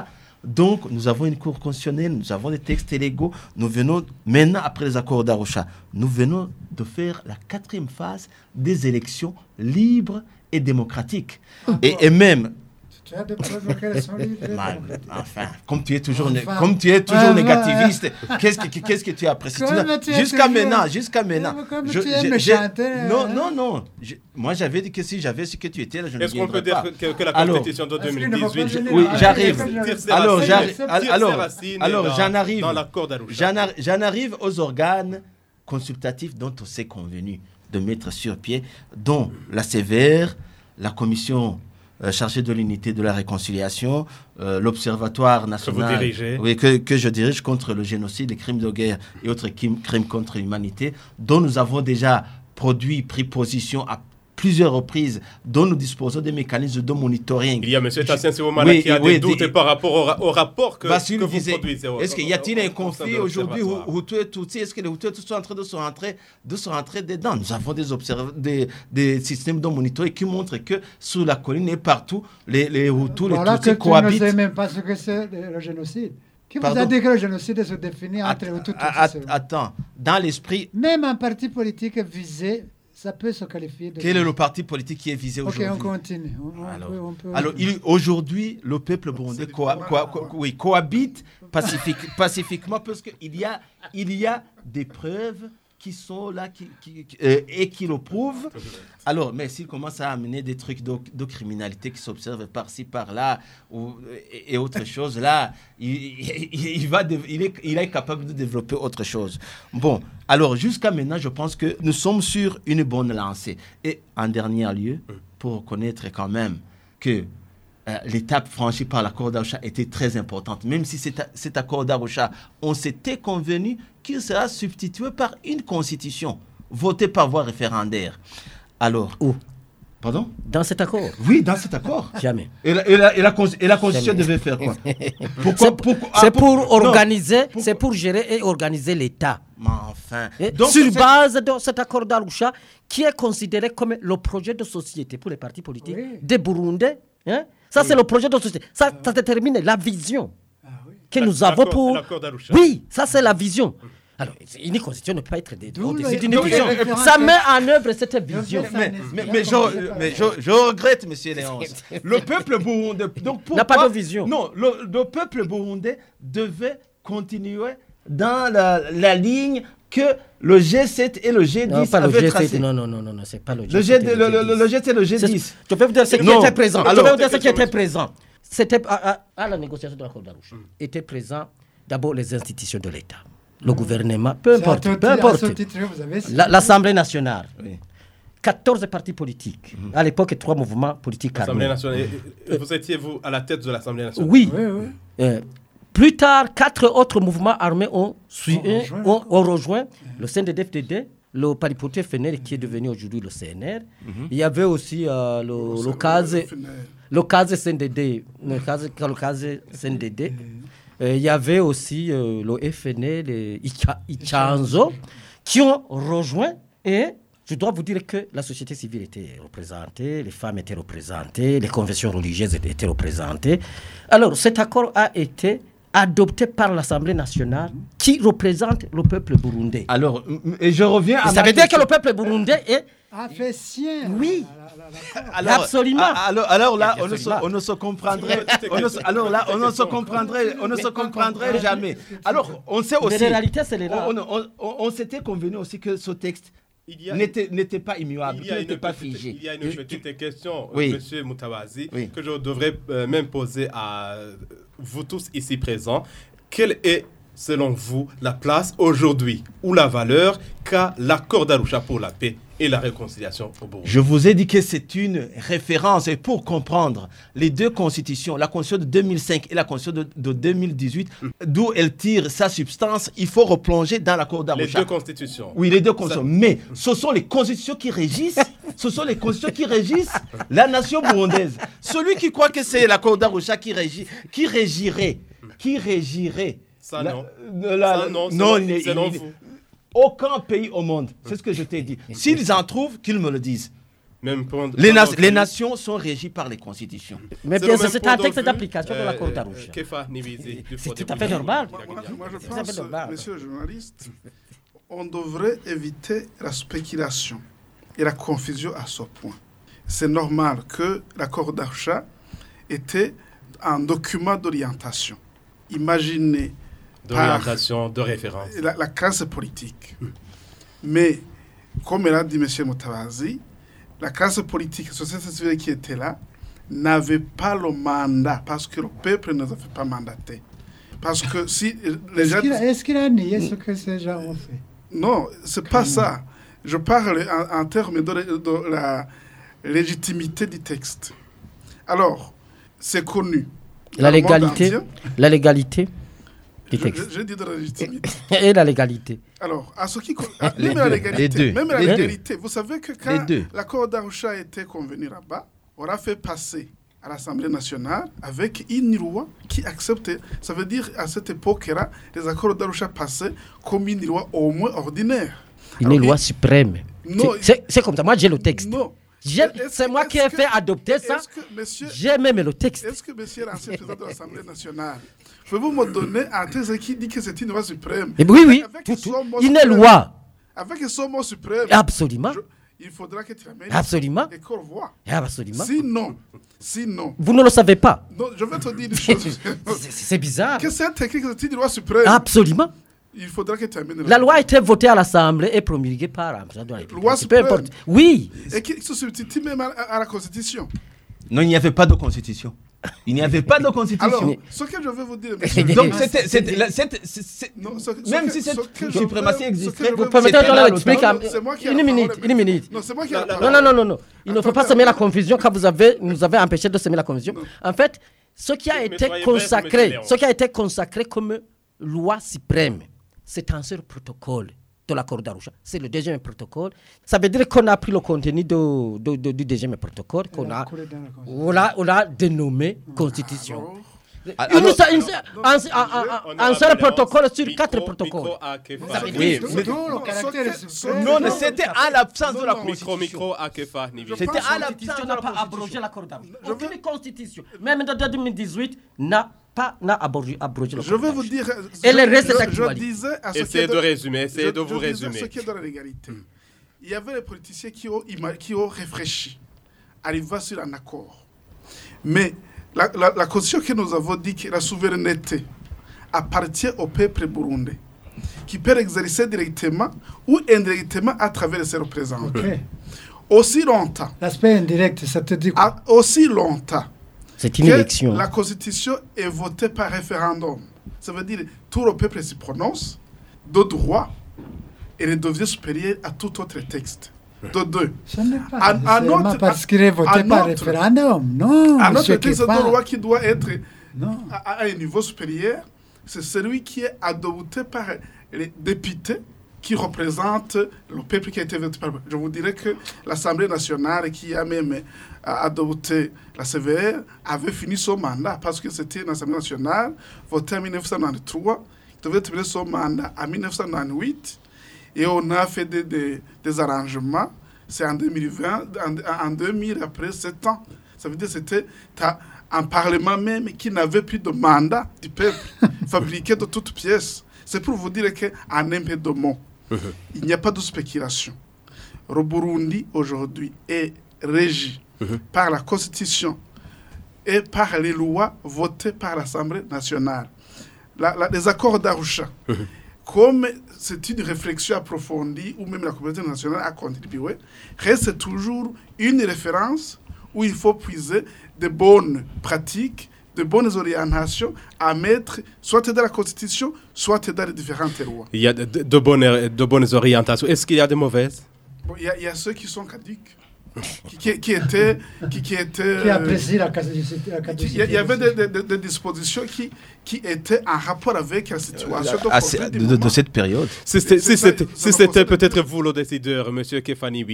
Donc, nous avons une cour constitutionnelle, nous avons des textes légaux. Nous venons, maintenant, après les accords d'Arusha, nous venons de faire la quatrième phase des élections libres et démocratiques. Et, et même, tu as des preuves qu'elles sont libres. enfin, comme tu es toujours, comme tu es toujours négativiste, qu'est-ce que, qu'est-ce que tu apprécies Jusqu'à maintenant, jusqu'à maintenant. je, je, non, non, non. moi, j'avais dit que si j'avais ce que tu étais, là, je ne Est-ce qu'on peut dire que, la compétition de 2018... Oui, j'arrive. Alors, alors, alors j'en arrive. J'en arrive aux organes consultatifs dont on s'est convenu de mettre sur pied, dont la sévère, la commission chargé de l'unité de la réconciliation, euh, l'Observatoire national que, oui, que, que, je dirige contre le génocide, les crimes de guerre et autres crimes contre l'humanité, dont nous avons déjà produit, pris position à plusieurs reprises dont nous disposons des mécanismes de monitoring. Il y a M. Tassien oui, qui a des doutes par rapport au, rapport que, que vous produisez. Est-ce qu'il y a-t-il un conflit aujourd'hui où et Tutsi Est-ce que les Hutus sont en train de se rentrer, de se rentrer dedans? Nous avons des, des, des, systèmes de monitoring qui montrent que sous la colline et partout, les, les Hutus, les voilà Tutsis cohabitent. Tu ne sais même pas ce que c'est le génocide. Qui vous a dit que le génocide se définit entre les Hutus et Attends, dans l'esprit... Même un parti politique visé ça peut se qualifier de... Quel est le parti politique qui est visé aujourd'hui Ok, on continue. alors, aujourd'hui, le peuple burundais oui, cohabite pacifique, *laughs* pacifiquement parce qu'il y a, il y a des preuves qui sont là qui, euh, et qui le prouvent. Alors, mais s'il commence à amener des trucs de, criminalité qui s'observent par-ci, par-là, ou, et, autre chose, là, il, va il, est, il est capable de développer autre chose. Bon, alors jusqu'à maintenant, je pense que nous sommes sur une bonne lancée. Et en dernier lieu, pour reconnaître quand même que euh, l'étape franchie par l'accord d'Arusha était très importante. Même si cet, accord d'Arusha, on s'était convenu qu'il sera substitué par une constitution votée par voie référendaire. Alors, où? Pardon? Dans cet accord? Oui, dans cet accord. Jamais. Et la, et la, et la, Constitution devait faire quoi? *laughs* Pourquoi C'est pour, ah, organiser, c'est pour gérer et organiser l'État. enfin. Donc, sur base de cet accord d'Arusha, qui est considéré comme le projet de société pour les partis politiques des Burundais, hein? Ça c'est le projet de société. Ça, ça détermine la vision. que nous avons pour... Oui, ça c'est la vision. Alors, une constitution ne peut pas être au-dessus d'une vision. Ça met en œuvre cette vision. Mais, mais, je, regrette, monsieur Léonce. Le peuple burundais n'a pas de vision. Non, le, peuple burundais devait continuer dans la, ligne que le G7 et le G10 non, pas avaient le tracé. Non, non, non, non, non c'est pas le G7. Le, G, le, le, le, G7 et le G10. Je peux vous dire ce qui était présent. je peux vous dire ce qui était présent. C'était à, à, la négociation de l'accord d'Arusha. Était présent d'abord les institutions de l'État le gouvernement, peu importe, peu importe. L'Assemblée nationale. 14 partis politiques. Mhm. À l'époque, trois mouvements politiques armés. Nationale. Vous étiez, vous, à la tête de l'Assemblée nationale? Oui. Euh, plus tard, quatre autres mouvements armés ont, rejoint, le CNDD-FDD, le Paripoté FNL qui est devenu aujourd'hui le CNR. Mhm. Il y avait aussi euh, le, le, CASE, le CASE CNDD, le CASE CNDD. Euh, il y avait aussi euh, le FNL, les Ichanzo, qui ont rejoint et je dois vous dire que la société civile était représentée, les femmes étaient représentées, les conventions religieuses étaient représentées. Alors cet accord a été adopté par l'Assemblée nationale qui représente le peuple burundais. Alors, et je reviens à... Ça veut dire que le peuple burundais est a fait sien. Oui. Alors, Absolument. Alors, alors là, on ne, se, on ne, se, comprendrait. alors là, on ne se comprendrait, on ne se comprendrait jamais. Alors, on sait aussi. Mais la réalité, c'est là. On, on, on s'était convenu aussi que ce texte n'était pas immuable, n'était pas figé. Il y a une petite question, oui. Monsieur Moutawazi, que je devrais euh, même poser à vous tous ici présents. Quelle est selon vous, la place aujourd'hui ou la valeur qu'a l'accord d'Arusha pour la paix? Et la réconciliation au Burundi Je vous ai dit que c'est une référence et pour comprendre les deux constitutions, la constitution de 2005 et la constitution de, 2018, mm. d'où elle tire sa substance, il faut replonger dans l'accord d'Arusha. Les deux constitutions. Oui, les deux constitutions. Mais ce sont les constitutions qui régissent, ce sont les constitutions qui régissent la nation burundaise. Celui qui croit que c'est l'accord d'Arusha qui, régit, qui régirait, qui régirait ça, non. ça, non, non, vous. Aucun pays au monde, c'est ce que je t'ai dit. S'ils en trouvent, qu'ils me le disent. Même les, les, nations sont régies par les constitutions. Mais bien sûr, c'est un texte d'application de l'accord d'Arusha. C'est tout à fait normal. Moi, je pense, monsieur le journaliste, on devrait éviter la spéculation et la confusion à ce point. C'est normal que l'accord d'Arusha était un document d'orientation. Imaginez d'orientation, de référence. La, la, classe politique. Mais, comme l'a dit M. Moutawazi, la classe politique, la société civile qui était là, n'avait pas le mandat parce que le peuple ne les avait pas mandaté. Parce que si les gens... Est-ce qu'il a, nié ce que ces gens ont fait? Non, c'est pas ça. Je parle en, termes de, de, la légitimité du texte. Alors, c'est connu. La légalité, la légalité je, dis de la légitimité. Et la légalité. Alors, à ce qui même la légalité, même la légalité, vous savez que quand l'accord d'Arusha a été convenu là-bas, on a fait passer à l'Assemblée nationale avec une loi qui acceptait. Ça veut dire, à cette époque-là, les accords d'Arusha passaient comme une loi au moins ordinaire. Une loi suprême. C'est comme ça. Moi, j'ai le texte. Non. C'est moi qui ai fait adopter ça. J'ai même le texte. Est-ce que monsieur l'ancien président de l'Assemblée nationale, pouvez-vous me donner un texte qui dit que c'est une loi suprême? Et Oui, oui. Une loi. Avec son mot suprême. Absolument. il faudra que tu amènes Absolument. et qu'on voit. Absolument. Sinon, sinon. Vous ne le savez pas. Non, je vais te dire une *laughs* chose. c'est bizarre. Que c'est écrit que c'est une loi suprême. Absolument. Il faudra que amènes la loi a été votée à l'Assemblée et promulguée par la Loi suprême. Oui. Et qui se substitue même à, la Constitution. Non, il n'y avait pas de Constitution. Il n'y avait pas de constitution. Alors, ce que je veux vous dire, Donc, c'était, même si cette suprématie existait, vous permettez de l'expliquer une minute, une minute. Non, c'est moi qui Non, non, non, non, non. Il ne faut pas semer la confusion quand vous avez, nous avez empêché de semer la confusion. En fait, ce qui a été consacré, ce qui a été consacré comme loi suprême, c'est un seul protocole de l'accord d'Arusha. C'est le deuxième protocole. Ça veut dire qu'on a pris le contenu du deuxième protocole, qu'on a, on a, on a dénommé Constitution. un, seul protocole sur quatre protocoles. Oui, non, c'était à l'absence de la Constitution. C'était à l'absence de la pas abrogé l'accord d'Arusha. Aucune Constitution, même de 2018, n'a pas abrogé, le Je vais vous dire. Et le reste je, je disais à Essayez de, résumer, essayez de vous résumer. Ce qui est dans la légalité. Il y avait les politiciens qui ont, qui ont réfléchi, arrivé sur un accord. Mais la, la, constitution que nous avons dit que la souveraineté appartient au peuple burundais, qui peut exercer directement ou indirectement à travers ses représentants. Aussi longtemps. L'aspect indirect, ça te dit quoi? Aussi longtemps. C'est une élection. La constitution est votée par référendum. Ça veut dire que tout le peuple se prononce de droit et elle devient supérieure à tout autre texte. De deux. Ce n'est pas parce qu'il est voté par référendum. Non, un autre texte de loi qui doit être à, un niveau supérieur, c'est celui qui est adopté par les députés qui représentent le peuple qui a été voté par. Je vous dirais que l'Assemblée nationale, qui a même euh, adopté la CVR, avait fini son mandat parce que c'était une Assemblée nationale votée en 1993, qui devait terminer son mandat en 1998 et on a fait des, des, arrangements. C'est en 2020, en, 2000, après 7 ans. Ça veut dire que c'était un parlement même qui n'avait plus de mandat du peuple, *laughs* fabriqué de toutes pièces. C'est pour vous dire qu'en un peu de mots, uh-huh. il n'y a pas de spéculation. Le Burundi, aujourd'hui, est régi uh-huh. par la Constitution et par les lois votées par l'Assemblée nationale. les accords d'Arusha, uh-huh comme c'est une réflexion approfondie, ou même la communauté nationale a contribué, reste toujours une référence où il faut puiser de bonnes pratiques, de bonnes orientations à mettre soit dans la Constitution, soit dans les différentes lois. Il y a de, bonnes, de bonnes orientations. Est-ce qu'il y a de mauvaises? Il, y a, il y a ceux qui sont caduques qui, qui, était, qui, qui était. Qui apprécie la caducité. Il y avait des, dispositions qui, qui étaient en rapport avec la situation de, de, cette période. Si c'était peut-être vous le décideur, M. Kefani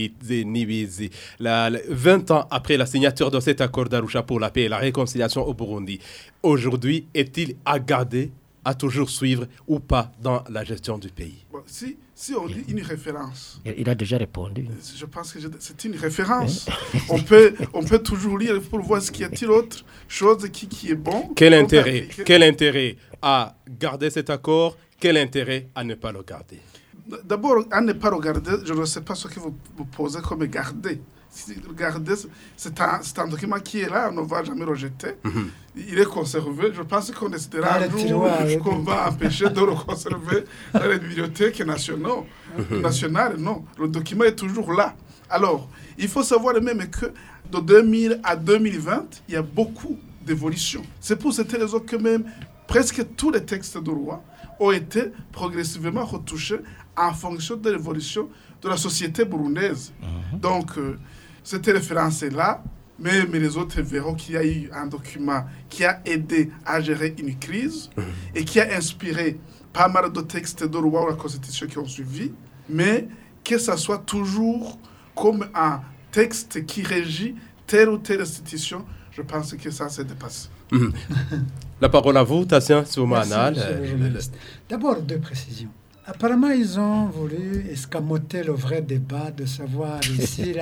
Nibizi, 20 ans après la signature de cet accord d'Arusha pour la paix et la réconciliation au Burundi, aujourd'hui, est-il à garder, à toujours suivre ou pas dans la gestion du pays? Si, si on dit une référence. Il a déjà répondu. Je pense que c'est une référence. *laughs* on, peut, on peut toujours lire pour voir ce qu'il y a-t-il autre chose qui, qui est bon. Quel intérêt, quel intérêt à garder cet accord? Quel intérêt à ne pas le garder? D'abord, à ne pas le garder, je ne sais pas ce que vous, vous posez comme garder regardez, c'est un, un, document qui est là, on ne va jamais rejeter. Mhm. Il est conservé. Je pense qu'on décidera un jour qu'on va empêcher de le conserver dans les bibliothèques nationales. Mhm. nationales. Non, le document est toujours là. Alors, il faut savoir même que de 2000 à 2020, il y a beaucoup d'évolutions. C'est pour cette raison que même presque tous les textes de loi ont été progressivement retouchés en fonction de l'évolution de la société burundaise. Mhm. Donc, euh, cette référence-là, mais, les autres verront qu'il y a eu un document qui a aidé à gérer une crise et qui a inspiré pas mal de textes de loi ou la Constitution qui ont suivi, mais que ça soit toujours comme un texte qui régit telle ou telle institution, je pense que ça s'est dépassé. Mhm. La parole à vous, Tassien Soumanal. D'abord, deux précisions. Apparemment, ils ont voulu escamoter le vrai débat de savoir *laughs* si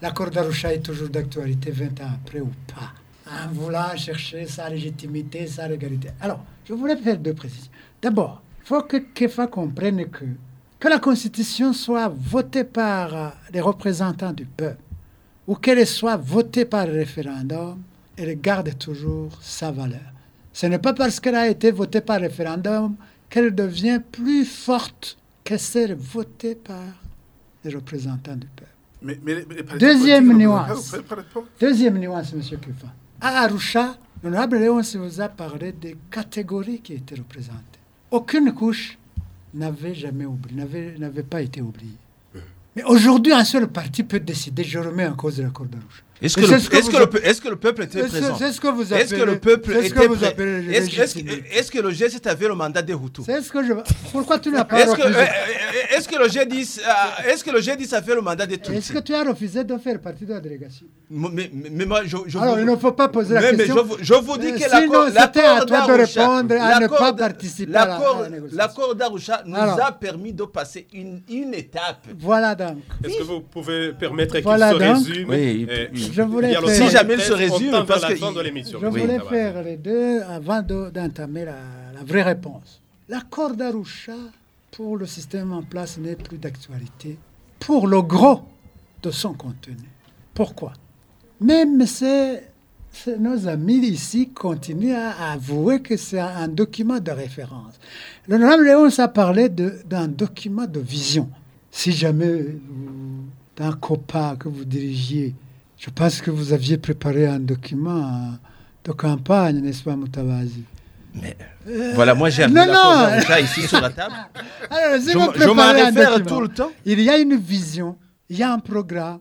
l'accord d'Arusha est toujours d'actualité 20 ans après ou pas. En voulant chercher sa légitimité, sa légalité. Alors, je voulais faire deux précisions. D'abord, il faut que Kefa comprenne que, que la Constitution soit votée par les représentants du peuple ou qu'elle soit votée par référendum, elle garde toujours sa valeur. Ce n'est pas parce qu'elle a été votée par référendum qu'elle devient plus forte que celle votée par les représentants du peuple. Deuxième nuance. Deuxième nuance, M. Kufa. À Arusha, l'honorable Léon vous a parlé des catégories qui étaient représentées. Aucune couche n'avait jamais oublié, n'avait pas été oubliée. Mais aujourd'hui, un seul parti peut décider, je remets en cause l'accord d'Arusha. Est-ce que, est que, le peuple était présent? C'est ce que vous appelez. Est-ce que le peuple était présent Est-ce que le G7 avait le mandat des Hutus? C'est ce que je. Pourquoi tu n'as pas Est-ce que, est que le G10 est-ce que le G10 a fait le mandat des Tutsis? Est-ce que tu as refusé de faire partie de la délégation? Mais, mais, moi, je, je Alors, il ne faut pas poser la mais, question. Mais je, je vous dis que l'accord c'était à toi de répondre à ne pas participer à la, négociation. L'accord d'Arusha nous a permis de passer une, une étape. Voilà donc. Est-ce que vous pouvez permettre qu'il se résume Oui, je voulais faire, si jamais il se résume, parce que je voulais faire les deux avant d'entamer la, la, vraie réponse. L'accord d'Arusha pour le système en place n'est plus d'actualité pour le gros de son contenu. Pourquoi? Même si nos amis ici continuent à avouer que c'est un document de référence. L'honorable Léon a parlé d'un document de vision. Si jamais d'un COPA que vous dirigiez, je pense que vous aviez préparé un document de campagne, n'est-ce pas, Moutabazi mais euh, voilà, moi j'ai un non, ici sur la table. *laughs* Alors, je, je m'en réfère tout le temps. Il y a une vision, il y a un programme,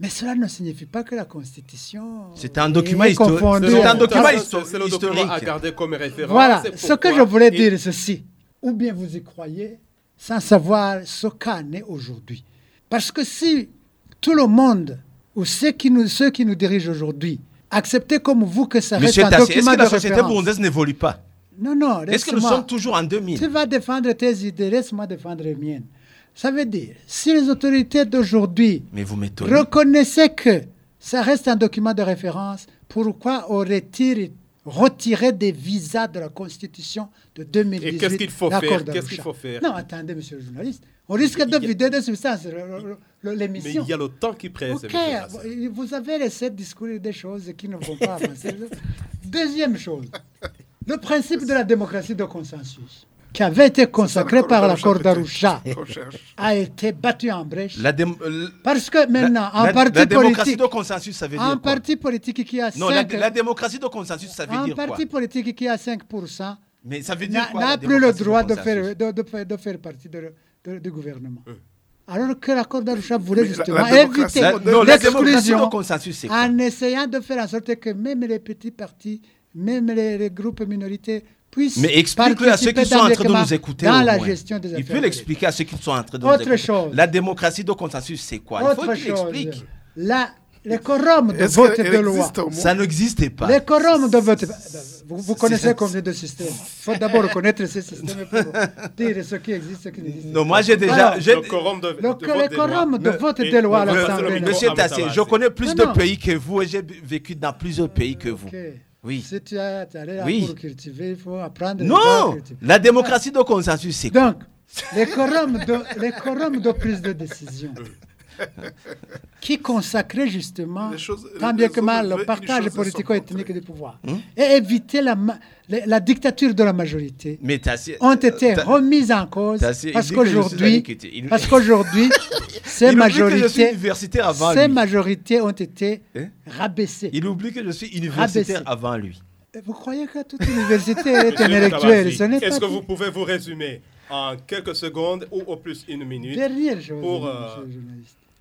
mais cela ne signifie pas que la Constitution. C'est un document historique. C'est un document historique. C'est le document à garder comme référence. Voilà, ce que je voulais dire est ceci. Ou bien vous y croyez sans savoir ce qu'en est aujourd'hui. Parce que si tout le monde, ou ceux qui nous, ceux qui nous dirigent aujourd'hui, acceptaient comme vous que ça reste un document est-ce que la société burundaise n'évolue pas? Non, non. Est-ce que nous sommes toujours en 2000 Tu vas défendre tes idées, laisse-moi défendre les miennes. Ça veut dire, si les autorités d'aujourd'hui reconnaissaient que ça reste un document de référence, pourquoi aurait-il retiré des visas de la Constitution de 2018 Et qu'est-ce qu'il faut faire Qu'est-ce qu'il faut faire Non, attendez, monsieur le journaliste. On risque de vider de substance l'émission. Mais il y a le temps qui presse. Ok, vous avez laissé discourir des choses qui ne vont pas *laughs* avancer. Deuxième chose, le principe de la démocratie de consensus qui avait été consacré par l'accord d'Arusha a été battu en brèche. Parce que maintenant, un parti la démocratie de consensus, ça veut dire Un parti politique qui a 5%. Non, la, démocratie de consensus, ça veut dire quoi? Un parti politique qui a 5%. Mais ça veut dire quoi N'a plus le droit de, faire, de, de, faire partie du gouvernement. Euh. Alors que l'accord d'Arusha voulait justement éviter l'exclusion en essayant de faire en sorte que même les petits partis, même les groupes minorités mais explique-le à ceux qui sont en train de nous écouter. Dans la gestion des Il peut l'expliquer à ceux qui sont en train de nous écouter. Chose. La démocratie de consensus, c'est quoi? Il faut qu'il explique. La, les quorums de vote de loi. Ça n'existait pas. Les quorums de vote. Vous, vous connaissez combien de systèmes Il faut d'abord connaître ces systèmes pour dire ce qui existe, ce qui n'existe pas. Non, moi j'ai déjà. le quorum de, le, de, quorum de vote de loi à l'Assemblée. Monsieur Tassé, je connais plus de pays que vous et j'ai vécu dans plusieurs pays que vous. Oui. Si tu es allé oui. pour cultiver, il faut apprendre. Non La démocratie de consensus, c'est Donc, les quorums, de, les quorums de prise de décision qui consacrait justement, tant bien que mal, le partage politico-ethnique du pouvoir hmm? et éviter la, la, dictature de la majorité Mais ont été remises en cause parce qu'aujourd'hui, parce qu'aujourd'hui, *laughs* ces majorités, ces majorités ont été hein? rabaissées. Il oublie que je suis universitaire avant lui. Vous croyez que toute université est *laughs* intellectuelle? Est-ce que vous pouvez vous résumer en quelques secondes ou au plus une minute Dernière chose, pour, euh,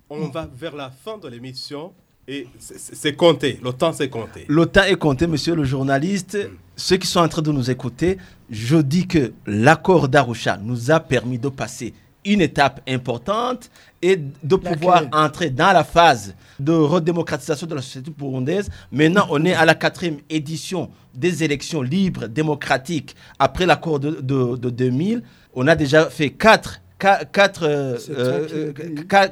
on va vers la fin de l'émission et c'est compté. Le temps, c'est compté. Le temps est compté, monsieur le journaliste. Ceux qui sont en train de nous écouter, je dis que l'accord d'Arusha nous a permis de passer une étape importante et de pouvoir entrer dans la phase de redémocratisation de la société burundaise. Maintenant, on est à la quatrième édition des élections libres, démocratiques. Après l'accord de, de 2000, on a déjà fait quatre quatre, euh, euh,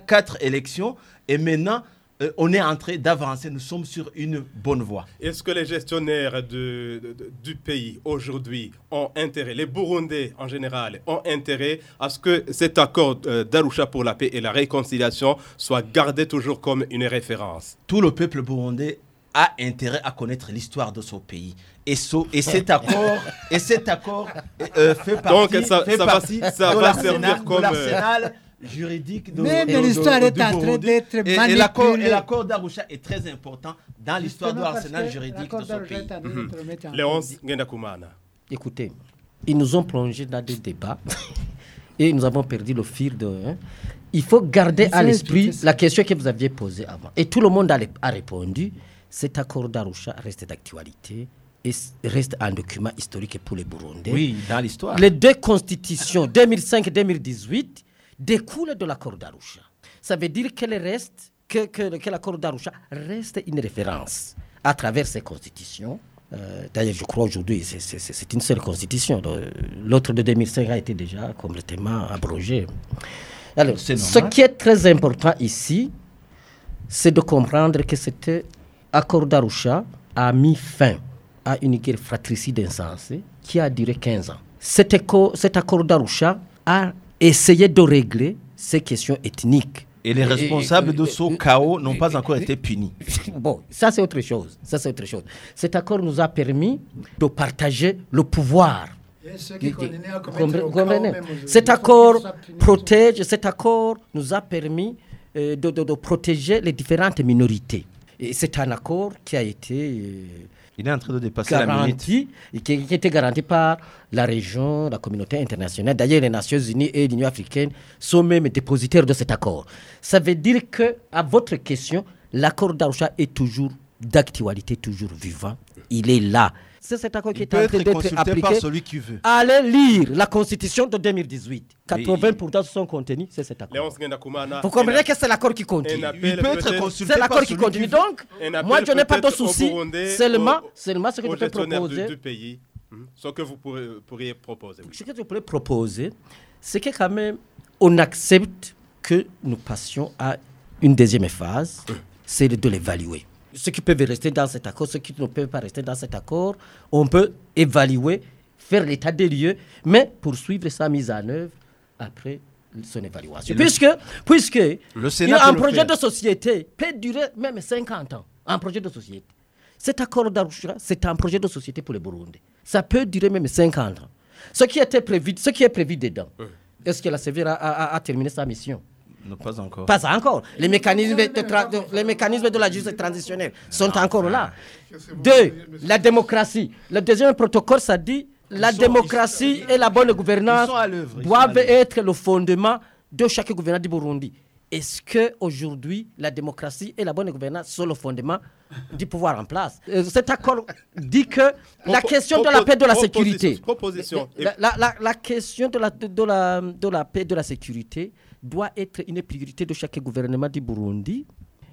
quatre, élections et maintenant euh, on est en train d'avancer, nous sommes sur une bonne voie. Est-ce que les gestionnaires de, du pays aujourd'hui ont intérêt, les Burundais en général, ont intérêt à ce que cet accord d'Arusha pour la paix et la réconciliation soit gardé toujours comme une référence? Tout le peuple burundais a intérêt à connaître l'histoire de son pays. Et, et cet accord, et cet accord euh, fait partie, Donc ça, fait ça partie va, ça servir comme euh, l'arsenal juridique de, Mais l'histoire est en train d'être manipulée. Et l'accord d'Arusha est très important dans l'histoire de l'arsenal juridique de ce pays. Mhm. Léonce Gendakumana. Écoutez, ils nous ont plongé dans des débats *laughs* et nous avons perdu le fil de... Hein. Il faut garder à l'esprit la question que vous aviez posée avant. Et tout le monde a, a répondu cet accord d'Arusha reste d'actualité et reste un document historique pour les Burundais. Oui, dans l'histoire. Les deux constitutions 2005-2018 découlent de l'accord d'Arusha. Ça veut dire que, reste, que, que, l'accord d'Arusha reste une référence à travers ces constitutions. Euh, d'ailleurs, je crois aujourd'hui, c'est une seule constitution. L'autre de 2005 a été déjà complètement abrogé. Alors, ce qui est très important ici, c'est de comprendre que cet accord d'Arusha a mis fin à une guerre fratricide insensée qui a duré 15 ans. Cet, cet accord d'Arusha a essayé de régler ces questions ethniques. Et les responsables de ce chaos n'ont pas encore été punis. Bon, ça c'est autre chose. Ça c'est autre chose. Cet accord nous a permis de partager le pouvoir. Cet accord protège, cet accord nous a permis euh, de, de, protéger les différentes minorités. Et c'est un accord qui a été euh, il est en train de dépasser garanti, la Qui, qui était garanti par la région, la communauté internationale. D'ailleurs, les Nations Unies et l'Union africaine sont même dépositaires de cet accord. Ça veut dire que, à votre question, l'accord d'Arusha est toujours d'actualité, toujours vivant. Il est là. C'est cet accord qui est en train d'être appliqué. par celui qui veut. Allez lire la Constitution de 2018. 80% de son contenu, c'est cet accord. Vous comprenez que c'est l'accord qui continue. Il peut être consulté C'est l'accord qui continue. Donc, moi, je n'ai pas de souci. Seulement, seulement ce que je peux proposer. Du pays, hmm, ce que vous pourriez proposer. Ce que je pourrais proposer, c'est que quand même, on accepte que nous passions à une deuxième phase, hmm. c'est de l'évaluer ceux qui peuvent rester dans cet accord, ceux qui ne peuvent pas rester dans cet accord, on peut évaluer, faire l'état des lieux, mais poursuivre sa mise en œuvre après son évaluation. Puisque, puisque le un projet de société peut durer même 50 ans, un projet de société. Cet accord d'Arusha, c'est un projet de société pour les Burundais. Ça peut durer même 50 ans. Ce qui, était prévu, ce qui est prévu dedans, est-ce que la CVR a terminé sa mission? Pas encore. Pas encore. Les mécanismes de, les mécanismes de la justice transitionnelle sont ah, encore là. Deux, la démocratie. Le deuxième protocole, ça dit la démocratie et la bonne gouvernance doivent être le fondement de chaque gouvernement du Burundi. Est-ce qu'aujourd'hui, la démocratie et la bonne gouvernance sont le fondement du pouvoir en place? Euh, Cet accord dit que la question de la paix et de la sécurité. La, question la, de la paix et de la sécurité doit être une priorité de chaque gouvernement du Burundi.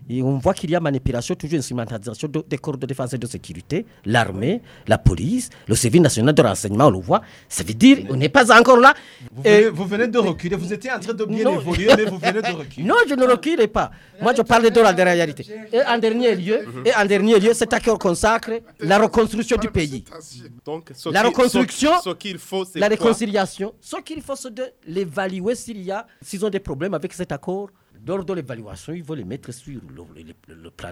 Et on voit qu'il y a manipulation, toujours instrumentalisation des corps de défense et de sécurité, l'armée, la police, le service national de renseignement, on le voit. Ça veut dire qu'on n'est pas encore là. Vous venez, de reculer, vous étiez en train de bien évoluer, mais vous venez de reculer. Non, je ne recule pas. Moi, je parle de la réalité. Et en dernier lieu, et en dernier lieu cet accord consacre la reconstruction du pays. Donc, la reconstruction, ce, qu'il faut, la réconciliation. Ce qu'il faut, c'est de l'évaluer s'il y a, s'ils ont des problèmes avec cet accord lors de l'évaluation, il faut les mettre sur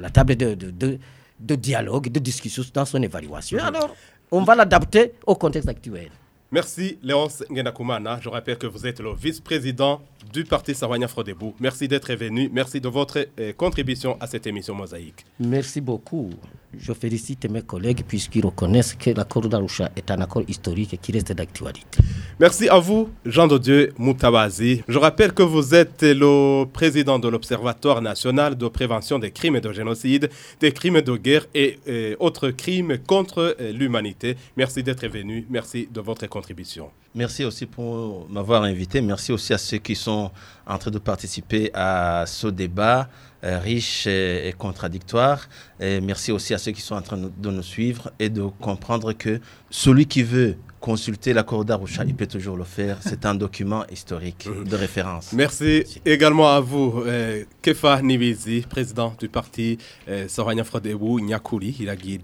la table de, de, dialogue, de discussion dans son évaluation. Alors, on va l'adapter au contexte actuel. Merci Léonce Ngenakumana. Je rappelle que vous êtes le vice-président du parti Sawanya Frodebou. Merci d'être venu. Merci de votre euh, contribution à cette émission Mosaïque. Merci beaucoup. Je félicite mes collègues puisqu'ils reconnaissent que l'accord d'Arusha est un accord historique et qui reste d'actualité. Merci à vous, Jean de Dieu Moutabazi. Je rappelle que vous êtes le président de l'Observatoire national de prévention des crimes de génocide, des crimes de guerre et, et autres crimes contre euh, l'humanité. Merci d'être venu. Merci de votre contribution. Merci aussi pour m'avoir invité. Merci aussi à ceux qui sont en train de participer à ce débat euh, riche et, contradictoire. Et merci aussi à ceux qui sont en train de nous suivre et de comprendre que celui qui veut consulter l'accord d'Arusha, il peut toujours le faire. C'est un document historique mhm. de référence. Merci, également à vous, euh, Kefa Nibizi, président du parti euh, Soranya Frodebu Nyakuri, Ilagi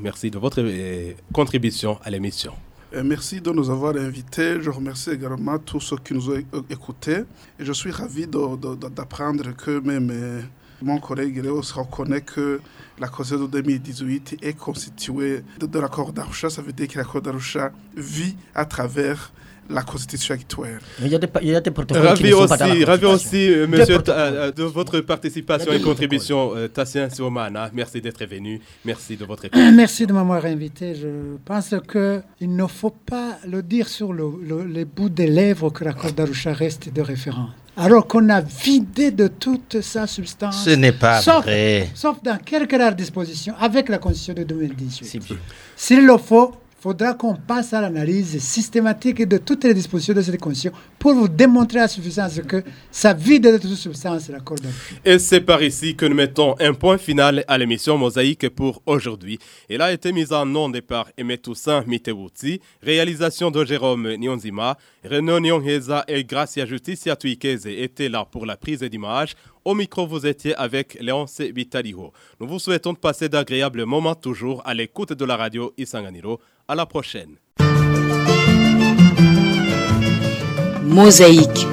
Merci de votre euh, contribution à l'émission. Merci de nous avoir invités. Je remercie également tous ceux qui nous ont écoutés. Et je suis ravi d'apprendre que même euh, mon collègue Léo reconnaît que la Constitution de 2018 est constituée de, l'accord d'Arusha. Ça veut dire que l'accord d'Arusha vit à travers la constitution actuelle. Il y a des, il y a des protocoles ravi qui aussi, sont Ravi aussi, euh, monsieur, euh, de votre participation et contribution. Euh, Tassien Siomana, merci d'être venu. Merci de votre écoute. Merci de m'avoir invité. Je pense qu'il ne faut pas le dire sur le, les bouts des lèvres que l'accord d'Arusha reste de référence. Alors qu'on a vidé de toute sa substance. Ce n'est pas vrai. Sauf dans quelques rares dispositions avec la Constitution de 2018. S'il le faut, faudra qu'on passe à l'analyse systématique de toutes les dispositions de cette constitution pour vous démontrer à suffisance que ça vide de toute substance l'accord Et c'est par ici que nous mettons un point final à l'émission Mosaïque pour aujourd'hui. Elle a été mise en onde par Aimé Toussaint Mitewuti, réalisation de Jérôme Nyonzima, Renaud Nyongheza et Gracia Justicia Tuikeze étaient là pour la prise d'image. Au micro, vous étiez avec Léonce Vitaliho. Nous vous souhaitons de passer d'agréables moments toujours à l'écoute de la radio Isanganiro. À la prochaine. Mosaïque.